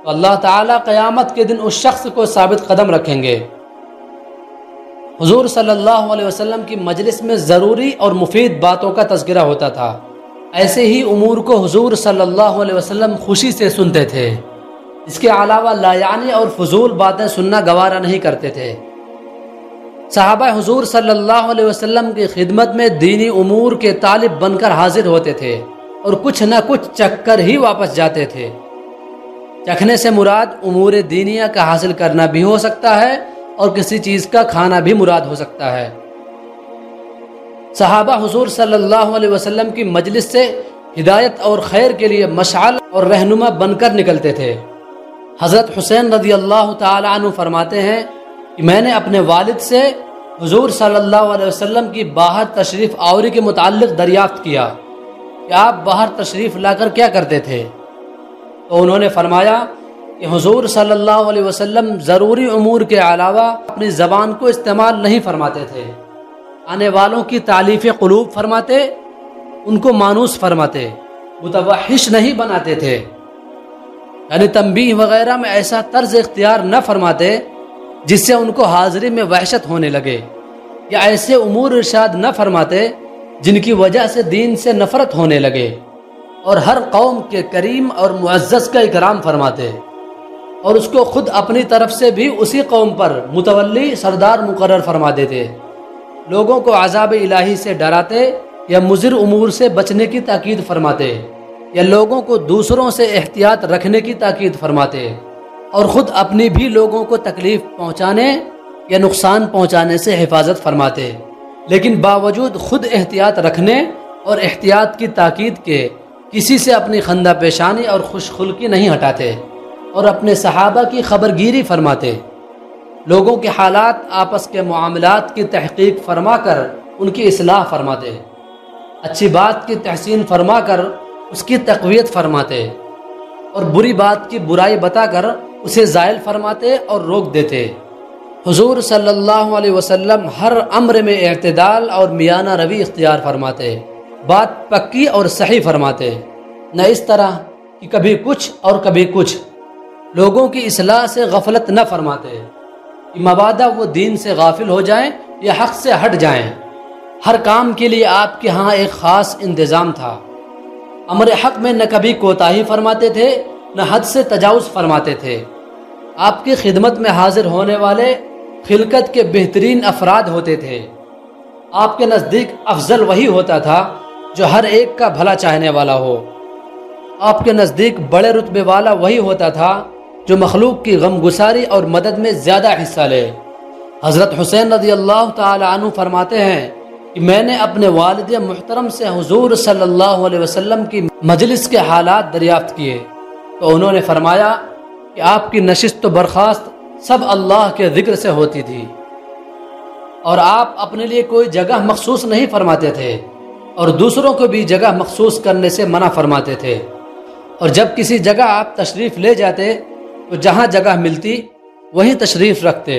Speaker 1: تو اللہ تعالیٰ قیامت کے دن اس شخص کو ثابت قدم رکھیں گے حضور صلی اللہ علیہ وسلم کی مجلس میں ضروری اور مفید باتوں کا تذکرہ ہوتا تھا ایسے ہی امور کو حضور صلی اللہ علیہ وسلم خوشی سے سنتے تھے اس کے علاوہ یعنی اور فضول باتیں سننا گوارہ نہیں کرتے تھے صحابہ حضور صلی اللہ علیہ وسلم کی خدمت میں دینی امور کے طالب بن کر حاضر ہوتے تھے اور کچھ نہ کچھ چک کر ہی واپس جاتے تھے چکھنے سے مراد امور دینیا کا حاصل کرنا بھی ہو سکتا ہے اور کسی چیز کا کھانا بھی مراد ہو سکتا ہے صحابہ حضور صلی اللہ علیہ وسلم کی مجلس سے ہدایت اور خیر کے لیے مشعل اور رہنما بن کر نکلتے تھے حضرت حسین رضی اللہ تعالی عنہ فرماتے ہیں کہ میں نے اپنے والد سے حضور صلی اللہ علیہ وسلم کی باہر تشریف آوری کے متعلق دریافت کیا کہ آپ باہر تشریف لا کر کیا کرتے تھے تو انہوں نے فرمایا کہ حضور صلی اللہ علیہ وسلم ضروری امور کے علاوہ اپنی زبان کو استعمال نہیں فرماتے تھے آنے والوں کی تعلیف قلوب فرماتے ان کو مانوس فرماتے متوحش نہیں بناتے تھے یعنی تنبیہ وغیرہ میں ایسا طرز اختیار نہ فرماتے جس سے ان کو حاضری میں وحشت ہونے لگے یا ایسے امور ارشاد نہ فرماتے جن کی وجہ سے دین سے نفرت ہونے لگے اور ہر قوم کے کریم اور معزز کا اکرام فرماتے اور اس کو خود اپنی طرف سے بھی اسی قوم پر متولی سردار مقرر فرما دیتے لوگوں کو عذاب الہی سے ڈراتے یا مضر امور سے بچنے کی تاکید فرماتے یا لوگوں کو دوسروں سے احتیاط رکھنے کی تاکید فرماتے اور خود اپنی بھی لوگوں کو تکلیف پہنچانے یا نقصان پہنچانے سے حفاظت فرماتے لیکن باوجود خود احتیاط رکھنے اور احتیاط کی تاکید کے کسی سے اپنی خندہ پیشانی اور خوش خلقی نہیں ہٹاتے اور اپنے صحابہ کی خبر گیری فرماتے لوگوں کے حالات آپس کے معاملات کی تحقیق فرما کر ان کی اصلاح فرماتے اچھی بات کی تحسین فرما کر اس کی تقویت فرماتے اور بری بات کی برائی بتا کر اسے زائل فرماتے اور روک دیتے حضور صلی اللہ علیہ وسلم ہر عمر میں اعتدال اور میانہ روی اختیار فرماتے بات پکی اور صحیح فرماتے نہ اس طرح کہ کبھی کچھ اور کبھی کچھ لوگوں کی اصلاح سے غفلت نہ فرماتے مبادہ وہ دین سے غافل ہو جائیں یا حق سے ہٹ جائیں ہر کام کے لیے آپ کے ہاں ایک خاص انتظام تھا امر حق میں نہ کبھی کوتاہی فرماتے تھے نہ حد سے تجاوز فرماتے تھے آپ کی خدمت میں حاضر ہونے والے خلقت کے بہترین افراد ہوتے تھے آپ کے نزدیک افضل وہی ہوتا تھا جو ہر ایک کا بھلا چاہنے والا ہو آپ کے نزدیک بڑے رتبے والا وہی ہوتا تھا جو مخلوق کی غم گساری اور مدد میں زیادہ حصہ لے حضرت حسین رضی اللہ تعالی عنہ فرماتے ہیں کہ میں نے اپنے والد محترم سے حضور صلی اللہ علیہ وسلم کی مجلس کے حالات دریافت کیے تو انہوں نے فرمایا کہ آپ کی نشست و برخاست سب اللہ کے ذکر سے ہوتی تھی اور آپ اپنے لیے کوئی جگہ مخصوص نہیں فرماتے تھے اور دوسروں کو بھی جگہ مخصوص کرنے سے منع فرماتے تھے اور جب کسی جگہ آپ تشریف لے جاتے تو جہاں جگہ ملتی وہیں تشریف رکھتے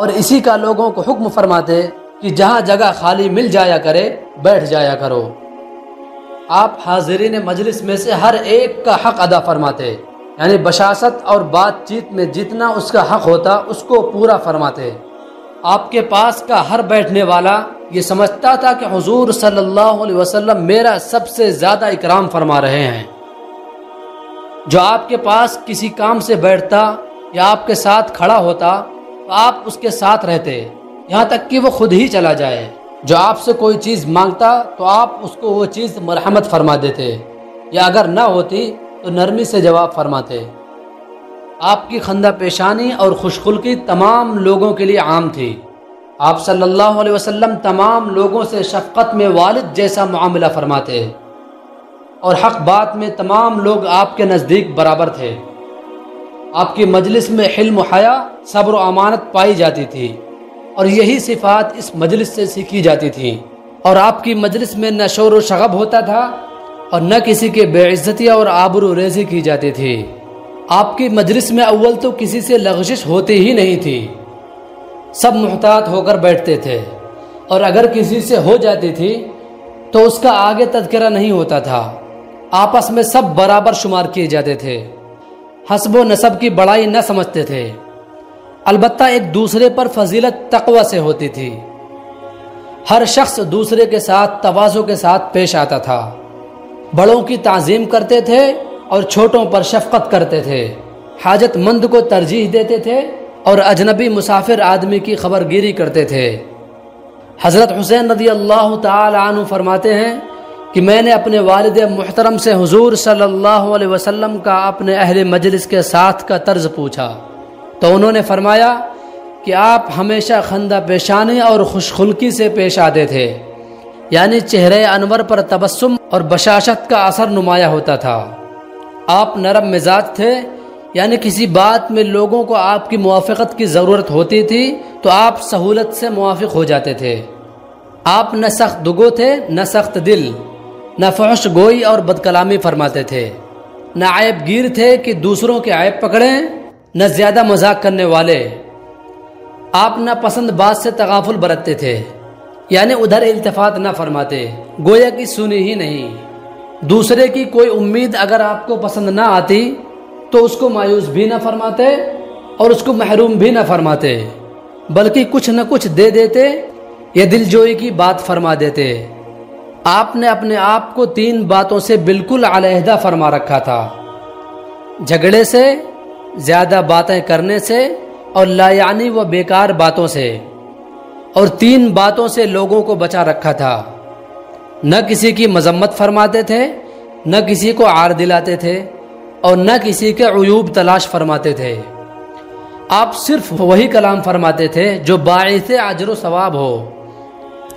Speaker 1: اور اسی کا لوگوں کو حکم فرماتے کہ جہاں جگہ خالی مل جایا کرے بیٹھ جایا کرو آپ حاضرین مجلس میں سے ہر ایک کا حق ادا فرماتے یعنی بشاست اور بات چیت میں جتنا اس کا حق ہوتا اس کو پورا فرماتے آپ کے پاس کا ہر بیٹھنے والا یہ سمجھتا تھا کہ حضور صلی اللہ علیہ وسلم میرا سب سے زیادہ اکرام فرما رہے ہیں جو آپ کے پاس کسی کام سے بیٹھتا یا آپ کے ساتھ کھڑا ہوتا تو آپ اس کے ساتھ رہتے یہاں تک کہ وہ خود ہی چلا جائے جو آپ سے کوئی چیز مانگتا تو آپ اس کو وہ چیز مرحمت فرما دیتے یا اگر نہ ہوتی تو نرمی سے جواب فرماتے آپ کی خندہ پیشانی اور خوشخلقی تمام لوگوں کے لیے عام تھی آپ صلی اللہ علیہ وسلم تمام لوگوں سے شفقت میں والد جیسا معاملہ فرماتے اور حق بات میں تمام لوگ آپ کے نزدیک برابر تھے آپ کی مجلس میں حلم و حیا صبر و امانت پائی جاتی تھی اور یہی صفات اس مجلس سے سیکھی جاتی تھی اور آپ کی مجلس میں نہ شور و شغب ہوتا تھا اور نہ کسی کے بے عزتی اور آبر و ریزی کی جاتی تھی آپ کی مجلس میں اول تو کسی سے لغزش ہوتی ہی نہیں تھی سب محتاط ہو کر بیٹھتے تھے اور اگر کسی سے ہو جاتی تھی تو اس کا آگے تذکرہ نہیں ہوتا تھا آپس میں سب برابر شمار کیے جاتے تھے حسب و نصب کی بڑائی نہ سمجھتے تھے البتہ ایک دوسرے پر فضیلت تقوی سے ہوتی تھی ہر شخص دوسرے کے ساتھ توازوں کے ساتھ پیش آتا تھا بڑوں کی تعظیم کرتے تھے اور چھوٹوں پر شفقت کرتے تھے حاجت مند کو ترجیح دیتے تھے اور اجنبی مسافر آدمی کی خبر گیری کرتے تھے حضرت حسین رضی اللہ تعالی عنہ فرماتے ہیں کہ میں نے اپنے والد محترم سے حضور صلی اللہ علیہ وسلم کا اپنے اہل مجلس کے ساتھ کا طرز پوچھا تو انہوں نے فرمایا کہ آپ ہمیشہ خندہ پیشانی اور خوشخلکی سے پیش آتے تھے یعنی چہرے انور پر تبسم اور بشاشت کا اثر نمایاں ہوتا تھا آپ نرم مزاج تھے یعنی کسی بات میں لوگوں کو آپ کی موافقت کی ضرورت ہوتی تھی تو آپ سہولت سے موافق ہو جاتے تھے آپ نہ سخت دگو تھے نہ سخت دل نہ فحش گوئی اور بد کلامی فرماتے تھے نہ عیب گیر تھے کہ دوسروں کے عیب پکڑیں نہ زیادہ مذاق کرنے والے آپ نہ پسند بات سے تغافل برتتے تھے یعنی ادھر التفات نہ فرماتے گویا کی سنی ہی نہیں دوسرے کی کوئی امید اگر آپ کو پسند نہ آتی تو اس کو مایوس بھی نہ فرماتے اور اس کو محروم بھی نہ فرماتے بلکہ کچھ نہ کچھ دے دیتے یا دل جوئی کی بات فرما دیتے آپ نے اپنے آپ کو تین باتوں سے بالکل علیحدہ فرما رکھا تھا جھگڑے سے زیادہ باتیں کرنے سے اور لایانی و بیکار باتوں سے اور تین باتوں سے لوگوں کو بچا رکھا تھا نہ کسی کی مذمت فرماتے تھے نہ کسی کو آر دلاتے تھے اور نہ کسی کے عیوب تلاش فرماتے تھے آپ صرف وہی کلام فرماتے تھے جو باعث اجر و ثواب ہو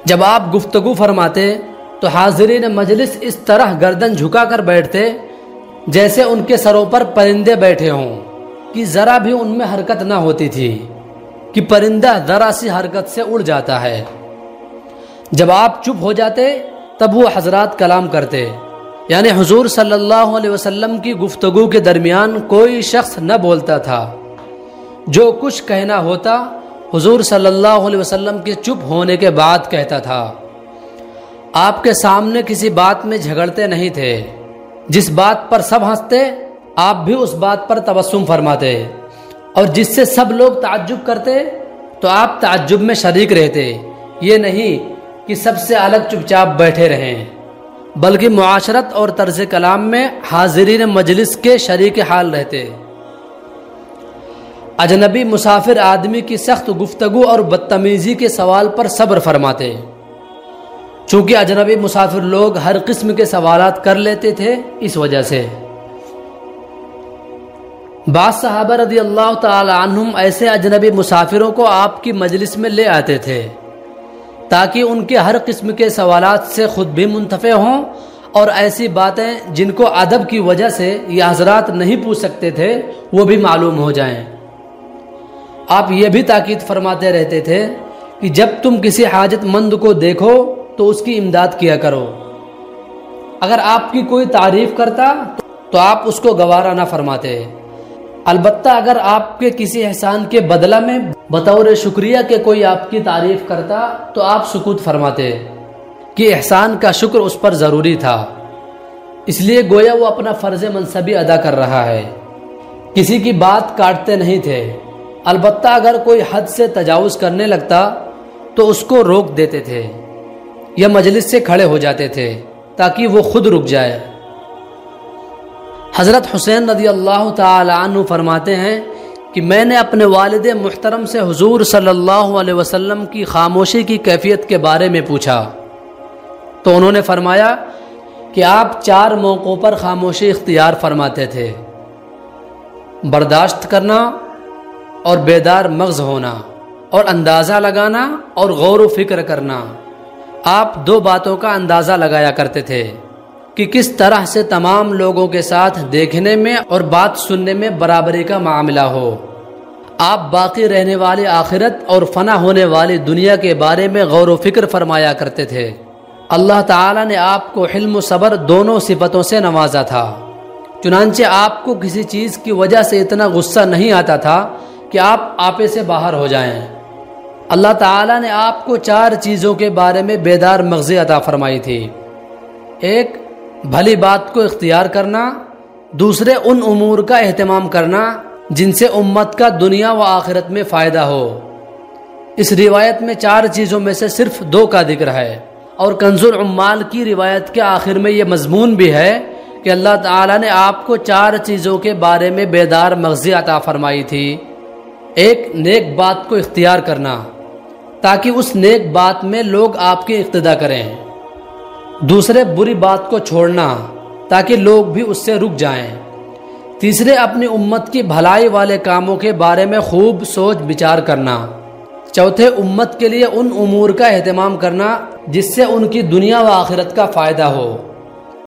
Speaker 1: جب آپ گفتگو فرماتے تو حاضرین مجلس اس طرح گردن جھکا کر بیٹھتے جیسے ان کے سروں پر پرندے بیٹھے ہوں کہ ذرا بھی ان میں حرکت نہ ہوتی تھی کہ پرندہ ذرا سی حرکت سے اڑ جاتا ہے جب آپ چپ ہو جاتے تب وہ حضرات کلام کرتے یعنی حضور صلی اللہ علیہ وسلم کی گفتگو کے درمیان کوئی شخص نہ بولتا تھا جو کچھ کہنا ہوتا حضور صلی اللہ علیہ وسلم کے چپ ہونے کے بعد کہتا تھا آپ کے سامنے کسی بات میں جھگڑتے نہیں تھے جس بات پر سب ہنستے آپ بھی اس بات پر تبسم فرماتے اور جس سے سب لوگ تعجب کرتے تو آپ تعجب میں شریک رہتے یہ نہیں کہ سب سے الگ چپ چاپ بیٹھے رہیں بلکہ معاشرت اور طرز کلام میں حاضرین مجلس کے شریک حال رہتے اجنبی مسافر آدمی کی سخت گفتگو اور بدتمیزی کے سوال پر صبر فرماتے چونکہ اجنبی مسافر لوگ ہر قسم کے سوالات کر لیتے تھے اس وجہ سے بعض صحابہ رضی اللہ تعالی عنہم ایسے اجنبی مسافروں کو آپ کی مجلس میں لے آتے تھے تاکہ ان کے ہر قسم کے سوالات سے خود بھی منتفع ہوں اور ایسی باتیں جن کو ادب کی وجہ سے یہ حضرات نہیں پوچھ سکتے تھے وہ بھی معلوم ہو جائیں آپ یہ بھی تاکید فرماتے رہتے تھے کہ جب تم کسی حاجت مند کو دیکھو تو اس کی امداد کیا کرو اگر آپ کی کوئی تعریف کرتا تو آپ اس کو گوارا نہ فرماتے البتہ اگر آپ کے کسی احسان کے بدلہ میں بطور شکریہ کے کوئی آپ کی تعریف کرتا تو آپ سکوت فرماتے کہ احسان کا شکر اس پر ضروری تھا اس لیے گویا وہ اپنا فرض منصبی ادا کر رہا ہے کسی کی بات کاٹتے نہیں تھے البتہ اگر کوئی حد سے تجاوز کرنے لگتا تو اس کو روک دیتے تھے یا مجلس سے کھڑے ہو جاتے تھے تاکہ وہ خود رک جائے حضرت حسین رضی اللہ تعالی عنہ فرماتے ہیں کہ میں نے اپنے والد محترم سے حضور صلی اللہ علیہ وسلم کی خاموشی کی کیفیت کے بارے میں پوچھا تو انہوں نے فرمایا کہ آپ چار موقعوں پر خاموشی اختیار فرماتے تھے برداشت کرنا اور بیدار مغز ہونا اور اندازہ لگانا اور غور و فکر کرنا آپ دو باتوں کا اندازہ لگایا کرتے تھے کہ کس طرح سے تمام لوگوں کے ساتھ دیکھنے میں اور بات سننے میں برابری کا معاملہ ہو آپ باقی رہنے والی آخرت اور فنا ہونے والی دنیا کے بارے میں غور و فکر فرمایا کرتے تھے اللہ تعالیٰ نے آپ کو حلم و صبر دونوں صفتوں سے نوازا تھا چنانچہ آپ کو کسی چیز کی وجہ سے اتنا غصہ نہیں آتا تھا کہ آپ آپے سے باہر ہو جائیں اللہ تعالیٰ نے آپ کو چار چیزوں کے بارے میں بیدار مغزی عطا فرمائی تھی ایک بھلی بات کو اختیار کرنا دوسرے ان امور کا اہتمام کرنا جن سے امت کا دنیا و آخرت میں فائدہ ہو اس روایت میں چار چیزوں میں سے صرف دو کا ذکر ہے اور کنز العمال کی روایت کے آخر میں یہ مضمون بھی ہے کہ اللہ تعالیٰ نے آپ کو چار چیزوں کے بارے میں بیدار مغزی عطا فرمائی تھی ایک نیک بات کو اختیار کرنا تاکہ اس نیک بات میں لوگ آپ کی اقتدا کریں دوسرے بری بات کو چھوڑنا تاکہ لوگ بھی اس سے رک جائیں تیسرے اپنی امت کی بھلائی والے کاموں کے بارے میں خوب سوچ بچار کرنا چوتھے امت کے لیے ان امور کا اہتمام کرنا جس سے ان کی دنیا و آخرت کا فائدہ ہو